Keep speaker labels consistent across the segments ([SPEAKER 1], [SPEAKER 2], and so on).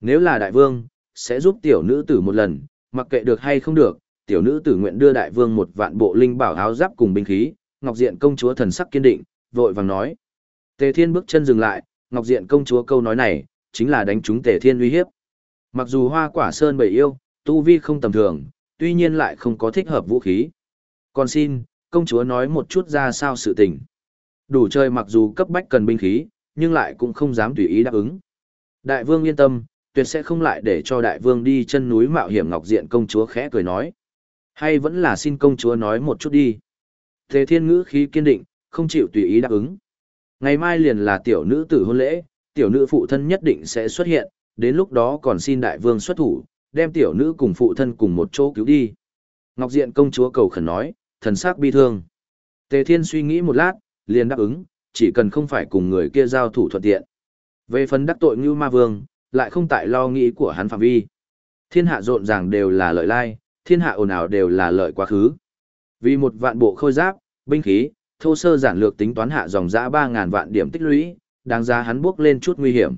[SPEAKER 1] Nếu là đại vương, sẽ giúp tiểu nữ tử một lần, mặc kệ được hay không được, tiểu nữ tử nguyện đưa đại vương một vạn bộ linh bảo áo giáp cùng binh khí, Ngọc Diện công chúa thần sắc kiên định, vội vàng nói. Tề Thiên bước chân dừng lại, Ngọc Diện công chúa câu nói này, chính là đánh trúng Tề Thiên uy hiếp. Mặc dù hoa quả sơn bầy yêu, tu vi không tầm thường, tuy nhiên lại không có thích hợp vũ khí. Còn xin, công chúa nói một chút ra sao sự tình. Đủ chơi mặc dù cấp bách cần binh khí, nhưng lại cũng không dám tùy ý đáp ứng. Đại vương yên tâm, tuyệt sẽ không lại để cho đại vương đi chân núi mạo hiểm ngọc diện công chúa khẽ cười nói. Hay vẫn là xin công chúa nói một chút đi. Thế thiên ngữ khí kiên định, không chịu tùy ý đáp ứng. Ngày mai liền là tiểu nữ tử hôn lễ, tiểu nữ phụ thân nhất định sẽ xuất hiện, đến lúc đó còn xin đại vương xuất thủ, đem tiểu nữ cùng phụ thân cùng một chỗ cứu đi. Ngọc Diện công chúa cầu khẩn nói, thần sắc bi thương. Tề Thiên suy nghĩ một lát, liền đáp ứng, chỉ cần không phải cùng người kia giao thủ thuận tiện. Về phần đắc tội Ngưu Ma Vương, lại không tại lo nghĩ của hắn phạm vi. Thiên hạ rộn ràng đều là lợi lai, thiên hạ ồn ào đều là lợi quá khứ. Vì một vạn bộ khôi giáp, binh khí, thô sơ giản lược tính toán hạ dòng dã 3000 vạn điểm tích lũy, đáng giá hắn bước lên chút nguy hiểm.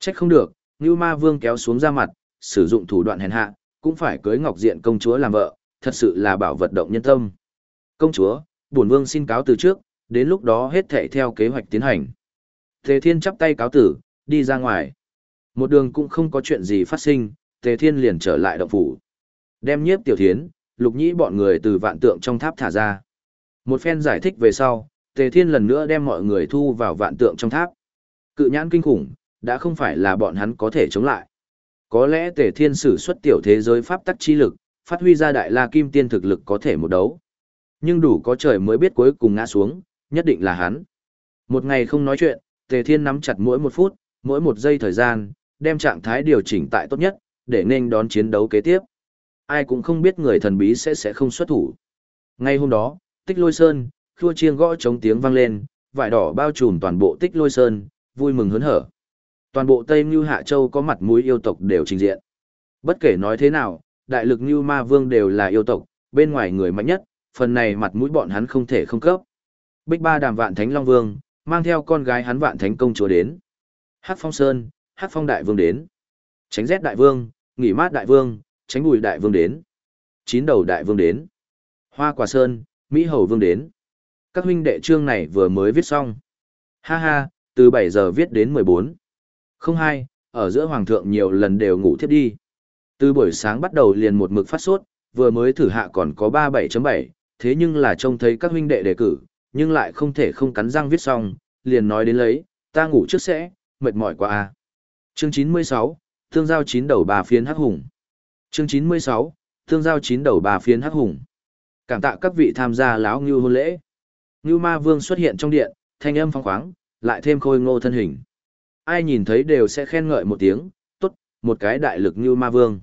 [SPEAKER 1] Trách không được, Ngưu Ma Vương kéo xuống ra mặt, sử dụng thủ đoạn hèn hạ, cũng phải cưới Ngọc Diện công chúa làm vợ, thật sự là bảo vật động nhân tâm. Công chúa, bổn vương xin cáo từ trước, đến lúc đó hết thảy theo kế hoạch tiến hành. Tề Thiên chắp tay cáo tử, đi ra ngoài. Một đường cũng không có chuyện gì phát sinh, Tề Thiên liền trở lại động phủ. Đem nhiếp tiểu thiến, lục nhĩ bọn người từ vạn tượng trong tháp thả ra. Một phen giải thích về sau, Tề Thiên lần nữa đem mọi người thu vào vạn tượng trong tháp. Cự nhãn kinh khủng, đã không phải là bọn hắn có thể chống lại. Có lẽ Tề Thiên sử xuất tiểu thế giới pháp tắc chi lực, phát huy ra đại la kim tiên thực lực có thể một đấu. Nhưng đủ có trời mới biết cuối cùng ngã xuống, nhất định là hắn. Một ngày không nói chuyện, Tề Thiên nắm chặt mỗi một phút, mỗi một giây thời gian, đem trạng thái điều chỉnh tại tốt nhất, để nên đón chiến đấu kế tiếp. Ai cũng không biết người thần bí sẽ sẽ không xuất thủ. Ngay hôm đó, Tích Lôi Sơn, khua chiêng gõ chống tiếng vang lên, vải đỏ bao trùm toàn bộ Tích Lôi Sơn, vui mừng hớn hở. Toàn bộ Tây Ngưu Hạ Châu có mặt mũi yêu tộc đều trình diện. Bất kể nói thế nào, đại lực Ngưu Ma Vương đều là yêu tộc, bên ngoài người mạnh nhất, phần này mặt mũi bọn hắn không thể không cấp. Bích Ba Đàm Vạn Thánh Long Vương, mang theo con gái hắn Vạn Thánh Công Chúa đến. Hắc Phong Sơn, Hát Phong Đại Vương đến. Tránh rét Đại Vương, nghỉ mát Đại Vương, tránh bùi Đại Vương đến. Chín đầu Đại Vương đến. Hoa Quả Sơn, Mỹ Hầu Vương đến. Các huynh đệ trương này vừa mới viết xong. Ha ha, từ bảy giờ viết đến 14. Không hai, ở giữa Hoàng thượng nhiều lần đều ngủ thiếp đi. Từ buổi sáng bắt đầu liền một mực phát sốt, vừa mới thử hạ còn có 37.7, thế nhưng là trông thấy các huynh đệ đề cử, nhưng lại không thể không cắn răng viết xong, liền nói đến lấy, ta ngủ trước sẽ, mệt mỏi quá a. Chương 96, thương giao chín đầu bà phiến hắc hùng. Chương 96, thương giao chín đầu bà phiến hắc hùng. Cảm tạ các vị tham gia lão ngưu hôn lễ. Ngưu ma vương xuất hiện trong điện, thanh âm phong khoáng, lại thêm khôi ngô thân hình. Ai nhìn thấy đều sẽ khen ngợi một tiếng, tốt, một cái đại lực Ngưu ma vương.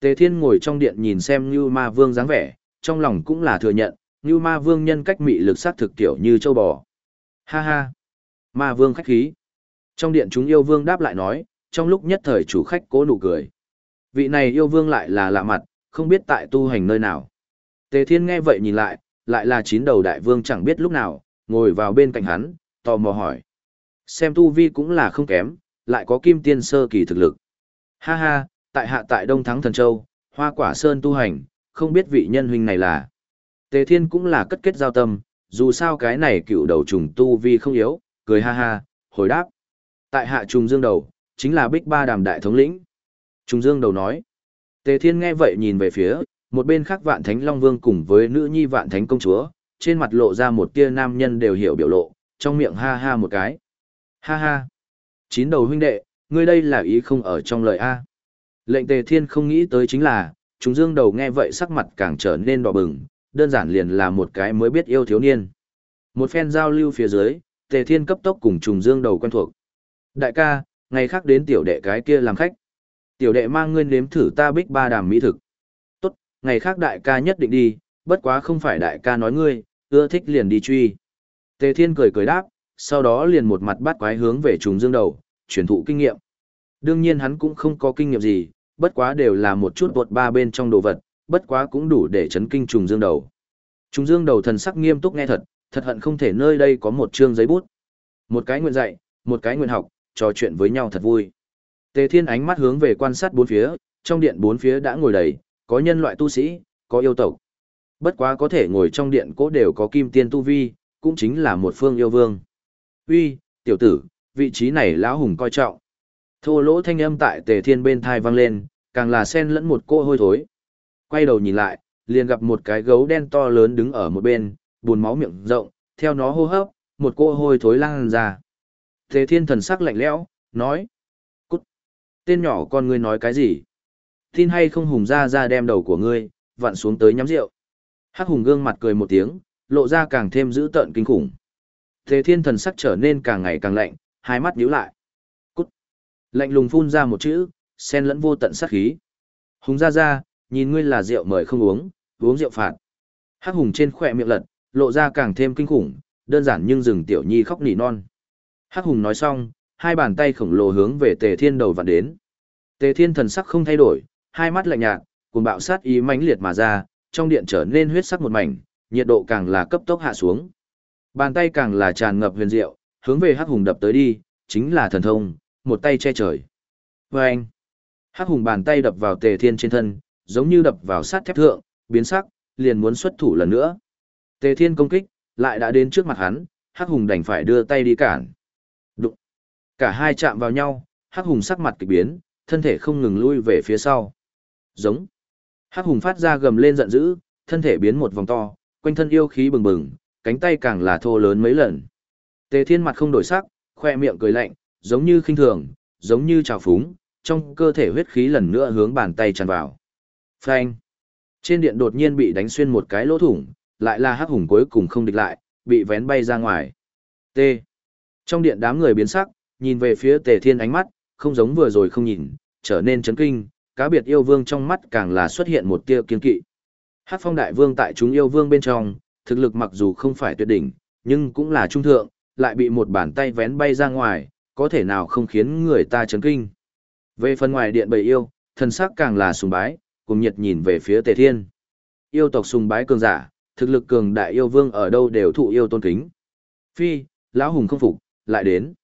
[SPEAKER 1] Tề Thiên ngồi trong điện nhìn xem Ngưu Ma Vương dáng vẻ, trong lòng cũng là thừa nhận, Ngưu Ma Vương nhân cách mị lực sát thực tiểu như châu bò. Ha ha! Ma Vương khách khí. Trong điện chúng yêu vương đáp lại nói, trong lúc nhất thời chủ khách cố nụ cười. Vị này yêu vương lại là lạ mặt, không biết tại tu hành nơi nào. Tề Thiên nghe vậy nhìn lại, lại là chín đầu đại vương chẳng biết lúc nào, ngồi vào bên cạnh hắn, tò mò hỏi. Xem tu vi cũng là không kém, lại có kim tiên sơ kỳ thực lực. Ha ha, tại hạ tại Đông Thắng Thần Châu, Hoa Quả Sơn tu hành, không biết vị nhân huynh này là. Tề Thiên cũng là cất kết giao tâm, dù sao cái này cựu đầu trùng tu vi không yếu, cười ha ha, hồi đáp. Tại hạ trùng dương đầu, chính là bích ba đàm đại thống lĩnh. trung dương đầu nói. Tề Thiên nghe vậy nhìn về phía, một bên khác vạn thánh Long Vương cùng với nữ nhi vạn thánh công chúa, trên mặt lộ ra một tia nam nhân đều hiểu biểu lộ, trong miệng ha ha một cái. Ha ha. Chín đầu huynh đệ, ngươi đây là ý không ở trong lời A. Lệnh tề thiên không nghĩ tới chính là, trung dương đầu nghe vậy sắc mặt càng trở nên đỏ bừng, đơn giản liền là một cái mới biết yêu thiếu niên. Một phen giao lưu phía dưới, tề thiên cấp tốc cùng trùng dương đầu quen thuộc. Đại ca, ngày khác đến tiểu đệ cái kia làm khách. Tiểu đệ mang ngươi nếm thử ta bích ba đàm mỹ thực. Tốt, ngày khác đại ca nhất định đi, bất quá không phải đại ca nói ngươi, ưa thích liền đi truy. Tề thiên cười cười đáp, sau đó liền một mặt bắt quái hướng về trùng dương đầu, truyền thụ kinh nghiệm. Đương nhiên hắn cũng không có kinh nghiệm gì, bất quá đều là một chút bột ba bên trong đồ vật, bất quá cũng đủ để chấn kinh trùng dương đầu. Trùng dương đầu thần sắc nghiêm túc nghe thật, thật hận không thể nơi đây có một chương giấy bút. Một cái nguyện dạy, một cái nguyện học, trò chuyện với nhau thật vui. Tề Thiên ánh mắt hướng về quan sát bốn phía, trong điện bốn phía đã ngồi đầy, có nhân loại tu sĩ, có yêu tộc. Bất quá có thể ngồi trong điện cố đều có kim tiên tu vi, cũng chính là một phương yêu vương. Uy, tiểu tử, vị trí này lão hùng coi trọng. Thô lỗ thanh âm tại Tề Thiên bên thai vang lên, càng là xen lẫn một cô hôi thối. Quay đầu nhìn lại, liền gặp một cái gấu đen to lớn đứng ở một bên, buồn máu miệng rộng, theo nó hô hấp, một cô hôi thối lan ra thế Thiên thần sắc lạnh lẽo, nói: "Cút. Tên nhỏ con ngươi nói cái gì? Tin hay không hùng ra ra đem đầu của ngươi vặn xuống tới nhắm rượu." Hắc Hùng gương mặt cười một tiếng, lộ ra càng thêm dữ tợn kinh khủng. thế Thiên thần sắc trở nên càng ngày càng lạnh, hai mắt nhíu lại. Cút. Lạnh lùng phun ra một chữ, xen lẫn vô tận sát khí. Hùng ra ra, nhìn ngươi là rượu mời không uống, uống rượu phạt. Hắc Hùng trên khỏe miệng lật, lộ ra càng thêm kinh khủng, đơn giản nhưng rừng tiểu nhi khóc nỉ non. Hắc Hùng nói xong, hai bàn tay khổng lồ hướng về Tề Thiên đầu vặn đến. Tề Thiên thần sắc không thay đổi, hai mắt lạnh nhạt, cùng bạo sát ý mãnh liệt mà ra, trong điện trở nên huyết sắc một mảnh, nhiệt độ càng là cấp tốc hạ xuống. Bàn tay càng là tràn ngập huyền diệu, hướng về Hắc Hùng đập tới đi, chính là thần thông, một tay che trời. Và anh, Hắc Hùng bàn tay đập vào Tề Thiên trên thân, giống như đập vào sát thép thượng, biến sắc, liền muốn xuất thủ lần nữa. Tề Thiên công kích, lại đã đến trước mặt hắn, Hắc Hùng đành phải đưa tay đi cản. Cả hai chạm vào nhau, Hắc Hùng sắc mặt kỳ biến, thân thể không ngừng lui về phía sau. Giống. Hắc Hùng phát ra gầm lên giận dữ, thân thể biến một vòng to, quanh thân yêu khí bừng bừng, cánh tay càng là thô lớn mấy lần. Tề Thiên mặt không đổi sắc, khoe miệng cười lạnh, giống như khinh thường, giống như trào phúng, trong cơ thể huyết khí lần nữa hướng bàn tay tràn vào. Phanh. Trên điện đột nhiên bị đánh xuyên một cái lỗ thủng, lại là hắc hùng cuối cùng không địch lại, bị vén bay ra ngoài. T. Trong điện đám người biến sắc, nhìn về phía Tề Thiên ánh mắt, không giống vừa rồi không nhìn, trở nên chấn kinh, cá biệt yêu vương trong mắt càng là xuất hiện một tia kiên kỵ. Hát Phong đại vương tại chúng yêu vương bên trong, thực lực mặc dù không phải tuyệt đỉnh, nhưng cũng là trung thượng, lại bị một bàn tay vén bay ra ngoài, có thể nào không khiến người ta chấn kinh. Về phần ngoài điện bầy yêu, thần sắc càng là sùng bái, cùng nhiệt nhìn về phía Tề Thiên. Yêu tộc sùng bái cường giả, thực lực cường đại yêu vương ở đâu đều thụ yêu tôn kính. Phi, lão hùng không phục, lại đến.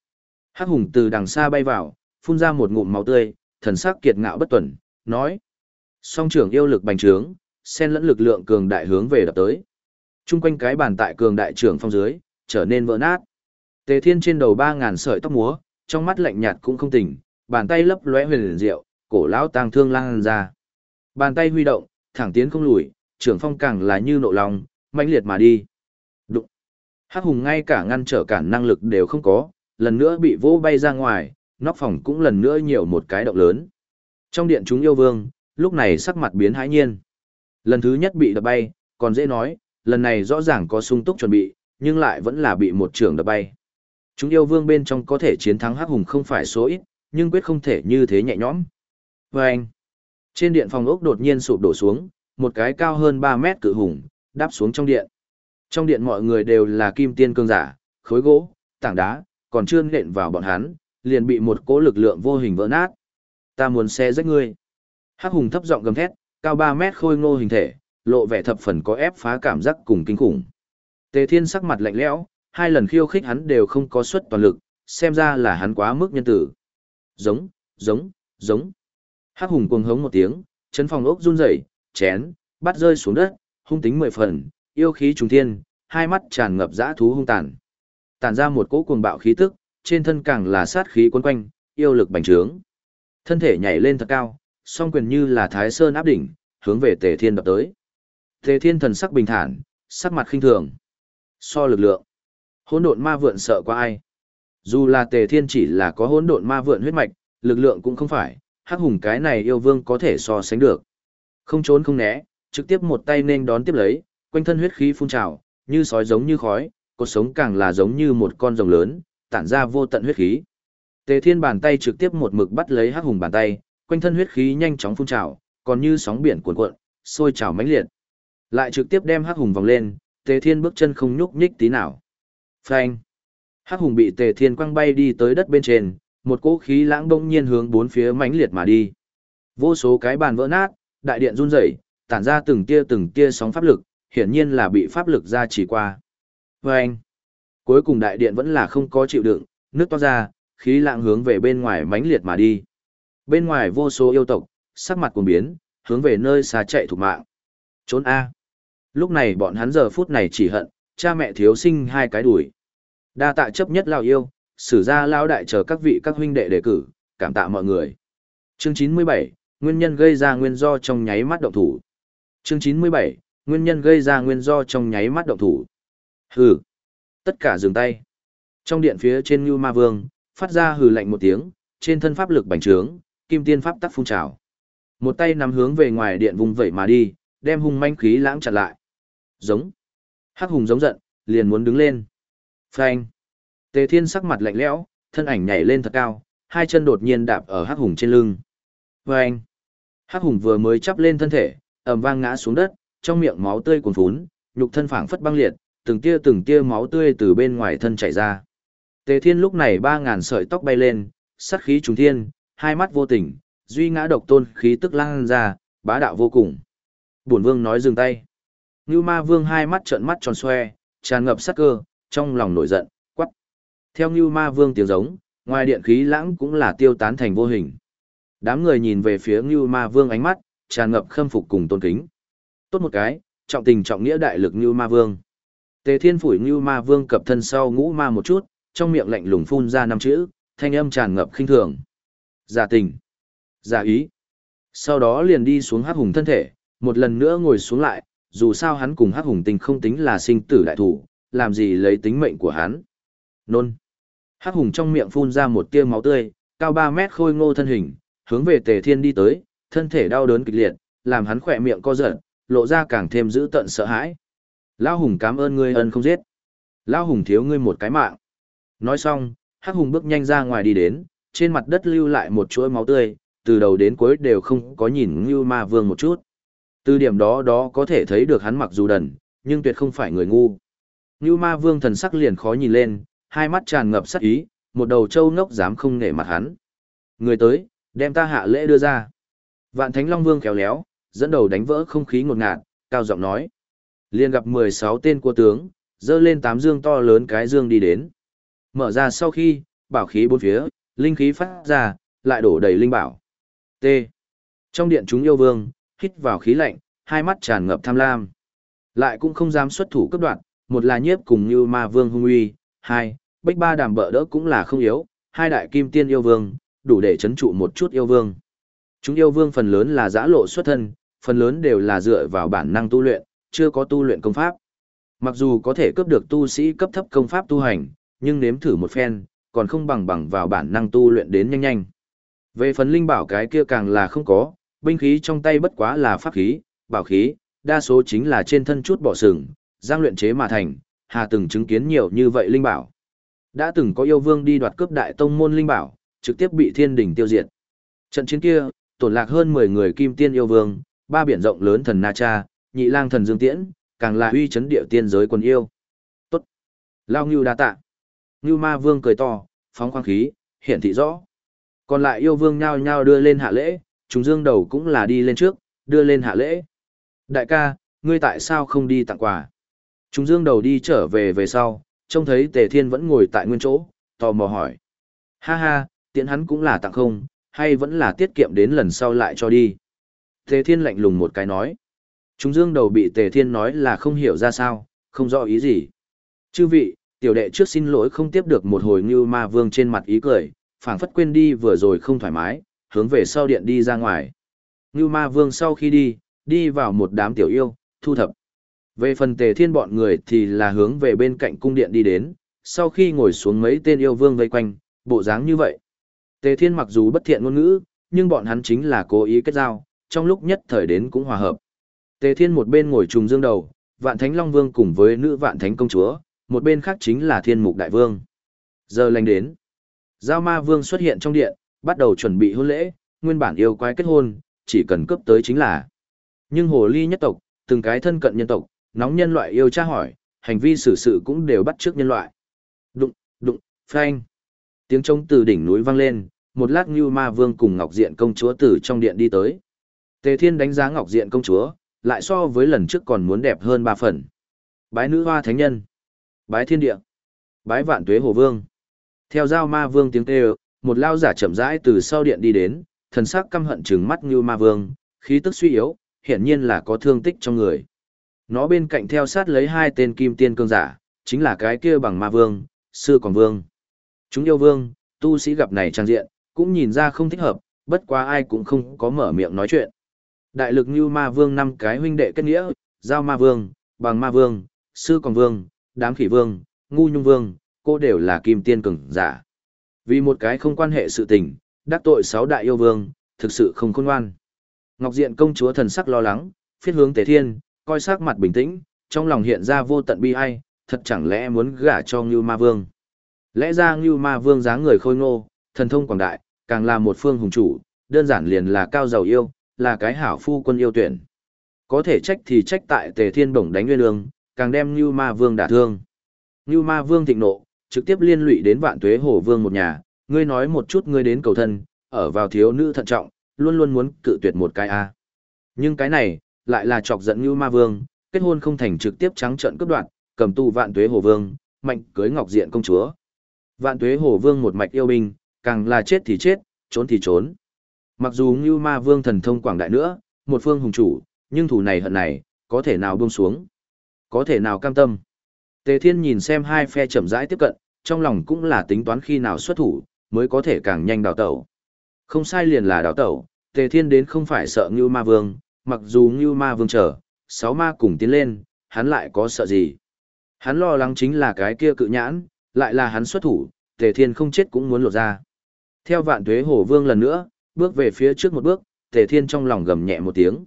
[SPEAKER 1] Hắc hùng từ đằng xa bay vào, phun ra một ngụm máu tươi, thần sắc kiệt ngạo bất tuần, nói: "Song trưởng yêu lực bành trướng, xen lẫn lực lượng cường đại hướng về đập tới. Trung quanh cái bàn tại cường đại trưởng phong dưới, trở nên vỡ nát. Tề Thiên trên đầu ba ngàn sợi tóc múa, trong mắt lạnh nhạt cũng không tỉnh, bàn tay lấp lóe huyền diệu, cổ lão tang thương lan ra. Bàn tay huy động, thẳng tiến không lùi, trưởng phong càng là như nộ lòng, mãnh liệt mà đi. Đụng. Hắc hùng ngay cả ngăn trở cản năng lực đều không có, lần nữa bị vỗ bay ra ngoài, nóc phòng cũng lần nữa nhiều một cái động lớn. Trong điện chúng yêu vương, lúc này sắc mặt biến hãi nhiên. Lần thứ nhất bị đập bay, còn dễ nói, lần này rõ ràng có sung túc chuẩn bị, nhưng lại vẫn là bị một trường đập bay. Chúng yêu vương bên trong có thể chiến thắng hắc hùng không phải số ít, nhưng quyết không thể như thế nhẹ nhõm. Vâng! anh, trên điện phòng ốc đột nhiên sụp đổ xuống, một cái cao hơn 3 mét cự hùng, đáp xuống trong điện. Trong điện mọi người đều là kim tiên cương giả, khối gỗ, tảng đá, còn chưa nện vào bọn hắn, liền bị một cỗ lực lượng vô hình vỡ nát. Ta muốn xe rách ngươi. Hắc hùng thấp giọng gầm thét, cao 3 mét khôi ngô hình thể, lộ vẻ thập phần có ép phá cảm giác cùng kinh khủng. Tề Thiên sắc mặt lạnh lẽo, hai lần khiêu khích hắn đều không có suất toàn lực, xem ra là hắn quá mức nhân tử. Giống, giống, giống. Hắc hùng cuồng hống một tiếng, chấn phòng ốc run rẩy, chén, bắt rơi xuống đất, hung tính mười phần, yêu khí trùng thiên, hai mắt tràn ngập dã thú hung tàn. Tản ra một cỗ cuồng bạo khí tức, trên thân càng là sát khí quấn quanh, yêu lực bành trướng. Thân thể nhảy lên thật cao, song quyền như là thái sơn áp đỉnh, hướng về Tề Thiên đập tới. Tề Thiên thần sắc bình thản, sắc mặt khinh thường. So lực lượng, hỗn độn ma vượn sợ qua ai? Dù là Tề Thiên chỉ là có hỗn độn ma vượn huyết mạch, lực lượng cũng không phải, hắc hùng cái này yêu vương có thể so sánh được. Không trốn không né, trực tiếp một tay nên đón tiếp lấy, quanh thân huyết khí phun trào, như sói giống như khói, cột sống càng là giống như một con rồng lớn, tản ra vô tận huyết khí. Tề Thiên bàn tay trực tiếp một mực bắt lấy hắc hùng bàn tay, quanh thân huyết khí nhanh chóng phun trào, còn như sóng biển cuồn cuộn, sôi trào mãnh liệt. Lại trực tiếp đem hắc hùng vòng lên, Tề Thiên bước chân không nhúc nhích tí nào. Phanh! Hắc hùng bị Tề Thiên quăng bay đi tới đất bên trên, một cỗ khí lãng bỗng nhiên hướng bốn phía mãnh liệt mà đi. Vô số cái bàn vỡ nát, đại điện run rẩy, tản ra từng tia từng tia sóng pháp lực, hiển nhiên là bị pháp lực gia trì qua. Phanh! Cuối cùng đại điện vẫn là không có chịu đựng, nước toát ra, khí lạng hướng về bên ngoài mãnh liệt mà đi. Bên ngoài vô số yêu tộc, sắc mặt cuồng biến, hướng về nơi xa chạy thủ mạng. Trốn A. Lúc này bọn hắn giờ phút này chỉ hận, cha mẹ thiếu sinh hai cái đuổi. Đa tạ chấp nhất lao yêu, sử ra lao đại chờ các vị các huynh đệ đề cử, cảm tạ mọi người. Chương 97, nguyên nhân gây ra nguyên do trong nháy mắt động thủ. Chương 97, nguyên nhân gây ra nguyên do trong nháy mắt động thủ. Hừ. Tất cả dừng tay. Trong điện phía trên Như Ma Vương, phát ra hừ lạnh một tiếng, trên thân pháp lực bành trướng, kim tiên pháp tắc phun trào. Một tay nắm hướng về ngoài điện vùng vẩy mà đi, đem hung manh khí lãng chặn lại. Giống. Hắc hùng giống giận, liền muốn đứng lên. Phanh. Tề Thiên sắc mặt lạnh lẽo, thân ảnh nhảy lên thật cao, hai chân đột nhiên đạp ở Hắc hùng trên lưng. Phanh. Hắc hùng vừa mới chắp lên thân thể, ầm vang ngã xuống đất, trong miệng máu tươi cuồn phún, nhục thân phảng phất băng liệt, từng tia từng tia máu tươi từ bên ngoài thân chảy ra. Tề Thiên lúc này ba ngàn sợi tóc bay lên, sát khí trùng thiên, hai mắt vô tình, duy ngã độc tôn khí tức lan ra, bá đạo vô cùng. Bổn vương nói dừng tay. Ngưu ma vương hai mắt trợn mắt tròn xoe, tràn ngập sát cơ, trong lòng nổi giận, quắc. Theo Ngưu ma vương tiếng giống, ngoài điện khí lãng cũng là tiêu tán thành vô hình. Đám người nhìn về phía Ngưu ma vương ánh mắt, tràn ngập khâm phục cùng tôn kính. Tốt một cái, trọng tình trọng nghĩa đại lực Ngưu ma vương. Tề thiên phủi Ngưu ma vương cập thân sau ngũ ma một chút, trong miệng lạnh lùng phun ra năm chữ, thanh âm tràn ngập khinh thường. Giả tình. Giả ý. Sau đó liền đi xuống hắc hùng thân thể, một lần nữa ngồi xuống lại, dù sao hắn cùng hắc hùng tình không tính là sinh tử đại thủ, làm gì lấy tính mệnh của hắn. Nôn. Hắc hùng trong miệng phun ra một tia máu tươi, cao 3 mét khôi ngô thân hình, hướng về tề thiên đi tới, thân thể đau đớn kịch liệt, làm hắn khỏe miệng co giật, lộ ra càng thêm dữ tợn sợ hãi. Lão hùng cảm ơn ngươi ân không giết. Lão hùng thiếu ngươi một cái mạng. Nói xong, Hắc hùng bước nhanh ra ngoài đi đến, trên mặt đất lưu lại một chuỗi máu tươi, từ đầu đến cuối đều không có nhìn Ngưu Ma Vương một chút. Từ điểm đó đó có thể thấy được hắn mặc dù đần, nhưng tuyệt không phải người ngu. Ngưu Ma Vương thần sắc liền khó nhìn lên, hai mắt tràn ngập sắc ý, một đầu trâu ngốc dám không nể mặt hắn. Người tới, đem ta hạ lễ đưa ra. Vạn Thánh Long Vương khéo léo, dẫn đầu đánh vỡ không khí ngột ngạt, cao giọng nói. Liên gặp 16 tên của tướng, dơ lên tám dương to lớn cái dương đi đến. Mở ra sau khi, bảo khí bốn phía, linh khí phát ra, lại đổ đầy linh bảo. T. Trong điện chúng yêu vương, hít vào khí lạnh, hai mắt tràn ngập tham lam. Lại cũng không dám xuất thủ cấp đoạn, một là nhiếp cùng như ma vương hung uy, hai, bách ba đàm bợ đỡ cũng là không yếu, hai đại kim tiên yêu vương, đủ để chấn trụ một chút yêu vương. Chúng yêu vương phần lớn là giã lộ xuất thân, phần lớn đều là dựa vào bản năng tu luyện, chưa có tu luyện công pháp. Mặc dù có thể cướp được tu sĩ cấp thấp công pháp tu hành, nhưng nếm thử một phen, còn không bằng bằng vào bản năng tu luyện đến nhanh nhanh. Về phần linh bảo cái kia càng là không có, binh khí trong tay bất quá là pháp khí, bảo khí, đa số chính là trên thân chút bỏ sừng, giang luyện chế mà thành, hà từng chứng kiến nhiều như vậy linh bảo. Đã từng có yêu vương đi đoạt cướp đại tông môn linh bảo, trực tiếp bị thiên đình tiêu diệt. Trận chiến kia, tổn lạc hơn 10 người kim tiên yêu vương, ba biển rộng lớn thần Na Cha, nhị lang thần Dương Tiễn, càng là uy chấn địa tiên giới quân yêu. Tốt. Lao Ngưu đa tạ. Ngưu Ma Vương cười to, phóng khoang khí, hiển thị rõ. Còn lại yêu vương nhao nhao đưa lên hạ lễ, chúng dương đầu cũng là đi lên trước, đưa lên hạ lễ. Đại ca, ngươi tại sao không đi tặng quà? Chúng dương đầu đi trở về về sau, trông thấy Tề Thiên vẫn ngồi tại nguyên chỗ, tò mò hỏi. Ha ha, tiện hắn cũng là tặng không, hay vẫn là tiết kiệm đến lần sau lại cho đi. Tề Thiên lạnh lùng một cái nói. Chúng dương đầu bị Tề Thiên nói là không hiểu ra sao, không rõ ý gì. Chư vị, tiểu đệ trước xin lỗi không tiếp được một hồi như ma vương trên mặt ý cười, phảng phất quên đi vừa rồi không thoải mái, hướng về sau điện đi ra ngoài. Như ma vương sau khi đi, đi vào một đám tiểu yêu, thu thập. Về phần tề thiên bọn người thì là hướng về bên cạnh cung điện đi đến, sau khi ngồi xuống mấy tên yêu vương vây quanh, bộ dáng như vậy. Tề thiên mặc dù bất thiện ngôn ngữ, nhưng bọn hắn chính là cố ý kết giao, trong lúc nhất thời đến cũng hòa hợp. Tề thiên một bên ngồi trùng dương đầu, vạn thánh long vương cùng với nữ vạn thánh công chúa, một bên khác chính là thiên mục đại vương. Giờ lành đến. Giao ma vương xuất hiện trong điện, bắt đầu chuẩn bị hôn lễ, nguyên bản yêu quái kết hôn, chỉ cần cấp tới chính là. Nhưng hồ ly nhất tộc, từng cái thân cận nhân tộc, nóng nhân loại yêu tra hỏi, hành vi xử sự cũng đều bắt trước nhân loại. Đụng, đụng, phanh. Tiếng trống từ đỉnh núi vang lên, một lát Ngưu ma vương cùng Ngọc Diện công chúa từ trong điện đi tới. Tề Thiên đánh giá Ngọc Diện công chúa, lại so với lần trước còn muốn đẹp hơn ba phần. Bái nữ hoa thánh nhân. Bái thiên địa. Bái vạn tuế hồ vương. Theo giao ma vương tiếng kêu, một lao giả chậm rãi từ sau điện đi đến, thần sắc căm hận trừng mắt như Ma Vương, khí tức suy yếu, hiển nhiên là có thương tích trong người. Nó bên cạnh theo sát lấy hai tên kim tiên cương giả, chính là cái kia bằng Ma Vương, Sư Còn Vương. Chúng yêu vương, tu sĩ gặp này trang diện, cũng nhìn ra không thích hợp, bất quá ai cũng không có mở miệng nói chuyện. Đại lực như Ma Vương năm cái huynh đệ kết nghĩa, Giao Ma Vương, Bằng Ma Vương, Sư Còn Vương, Đám Khỉ Vương, Ngu Nhung Vương, cô đều là kim tiên cường giả. Vì một cái không quan hệ sự tình, đắc tội sáu đại yêu vương, thực sự không khôn ngoan. Ngọc Diện công chúa thần sắc lo lắng, phiết hướng Tề Thiên, coi sắc mặt bình tĩnh, trong lòng hiện ra vô tận bi ai, thật chẳng lẽ muốn gả cho Ngưu Ma Vương. Lẽ ra Ngưu Ma Vương dáng người khôi ngô, thần thông quảng đại, càng là một phương hùng chủ, đơn giản liền là cao giàu yêu, là cái hảo phu quân yêu tuyển. Có thể trách thì trách tại Tề Thiên bổng đánh nguyên lương, càng đem Ngưu Ma Vương đả thương. Ngưu Ma Vương thịnh nộ, trực tiếp liên lụy đến Vạn Tuế Hổ Vương một nhà, ngươi nói một chút ngươi đến cầu thân, ở vào thiếu nữ thận trọng, luôn luôn muốn cự tuyệt một cái a. Nhưng cái này, lại là chọc giận Ngưu Ma Vương, kết hôn không thành trực tiếp trắng trợn cướp đoạt, cầm tù Vạn Tuế Hổ Vương, mạnh cưới Ngọc Diện công chúa. Vạn Tuế Hổ Vương một mạch yêu binh, càng là chết thì chết, trốn thì trốn. Mặc dù Ngưu Ma Vương thần thông quảng đại nữa, một phương hùng chủ, nhưng thủ này hận này, có thể nào buông xuống? Có thể nào cam tâm? Tề Thiên nhìn xem hai phe chậm rãi tiếp cận, trong lòng cũng là tính toán khi nào xuất thủ, mới có thể càng nhanh đào tẩu. Không sai liền là đào tẩu, Tề Thiên đến không phải sợ Ngưu Ma Vương, mặc dù Ngưu Ma Vương chờ, sáu ma cùng tiến lên, hắn lại có sợ gì? Hắn lo lắng chính là cái kia cự nhãn, lại là hắn xuất thủ, Tề Thiên không chết cũng muốn lột ra. Theo vạn tuế hổ vương lần nữa, bước về phía trước một bước, Tề Thiên trong lòng gầm nhẹ một tiếng.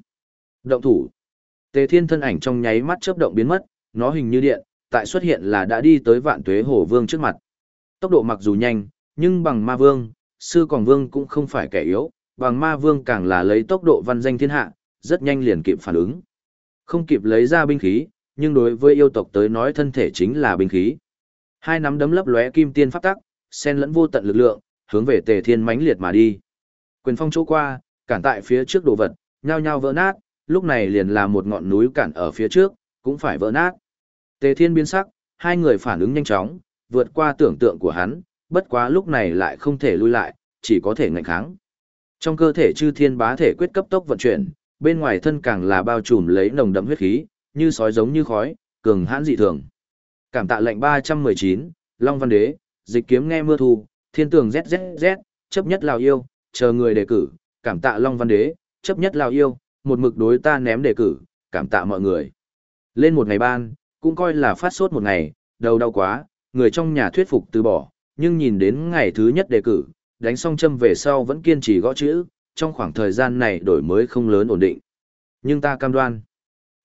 [SPEAKER 1] Động thủ. Tề Thiên thân ảnh trong nháy mắt chớp động biến mất, nó hình như điện, tại xuất hiện là đã đi tới vạn tuế hổ vương trước mặt. Tốc độ mặc dù nhanh, nhưng bằng ma vương, sư còn vương cũng không phải kẻ yếu, bằng ma vương càng là lấy tốc độ văn danh thiên hạ, rất nhanh liền kịp phản ứng. Không kịp lấy ra binh khí, nhưng đối với yêu tộc tới nói thân thể chính là binh khí. Hai nắm đấm lấp lóe kim tiên pháp tắc, xen lẫn vô tận lực lượng, hướng về Tề Thiên mãnh liệt mà đi. Quyền phong chỗ qua, cản tại phía trước đồ vật, nhao nhao vỡ nát, lúc này liền là một ngọn núi cản ở phía trước, cũng phải vỡ nát. Tề Thiên biến sắc, hai người phản ứng nhanh chóng, vượt qua tưởng tượng của hắn, bất quá lúc này lại không thể lui lại, chỉ có thể ngạnh kháng. Trong cơ thể chư thiên bá thể quyết cấp tốc vận chuyển, bên ngoài thân càng là bao trùm lấy nồng đậm huyết khí, như sói giống như khói, cường hãn dị thường. Cảm tạ lệnh 319, Long Văn Đế, dịch kiếm nghe mưa thu, thiên tường ZZZ, chấp nhất lào yêu, chờ người đề cử, cảm tạ Long Văn Đế, chấp nhất lào yêu, một mực đối ta ném đề cử, cảm tạ mọi người. Lên một ngày ban, cũng coi là phát sốt một ngày, đầu đau quá, người trong nhà thuyết phục từ bỏ, nhưng nhìn đến ngày thứ nhất đề cử, đánh xong châm về sau vẫn kiên trì gõ chữ, trong khoảng thời gian này đổi mới không lớn ổn định. Nhưng ta cam đoan,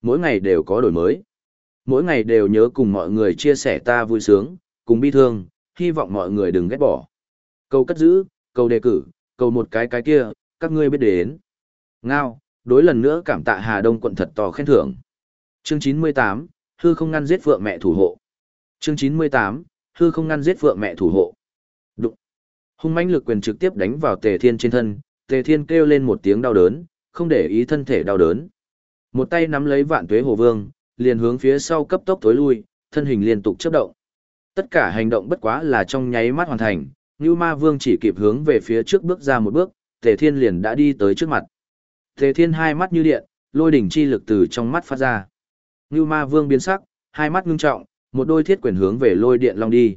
[SPEAKER 1] mỗi ngày đều có đổi mới. Mỗi ngày đều nhớ cùng mọi người chia sẻ ta vui sướng, cùng bi thương, hy vọng mọi người đừng ghét bỏ. Câu cất giữ, câu đề cử, cầu một cái cái kia, các ngươi biết đến. Ngao, đối lần nữa cảm tạ Hà Đông quận thật to khen thưởng. Chương 98, hư không ngăn giết vợ mẹ thủ hộ. Chương 98, hư không ngăn giết vợ mẹ thủ hộ. Đụng. Hung mãnh lực quyền trực tiếp đánh vào Tề Thiên trên thân, Tề Thiên kêu lên một tiếng đau đớn, không để ý thân thể đau đớn. Một tay nắm lấy Vạn Tuế Hồ Vương, liền hướng phía sau cấp tốc tối lui, thân hình liên tục chớp động. Tất cả hành động bất quá là trong nháy mắt hoàn thành, Ngưu Ma Vương chỉ kịp hướng về phía trước bước ra một bước, Tề Thiên liền đã đi tới trước mặt. Tề Thiên hai mắt như điện, lôi đỉnh chi lực từ trong mắt phát ra. Ngưu Ma Vương biến sắc, hai mắt ngưng trọng, một đôi thiết quyền hướng về lôi điện long đi.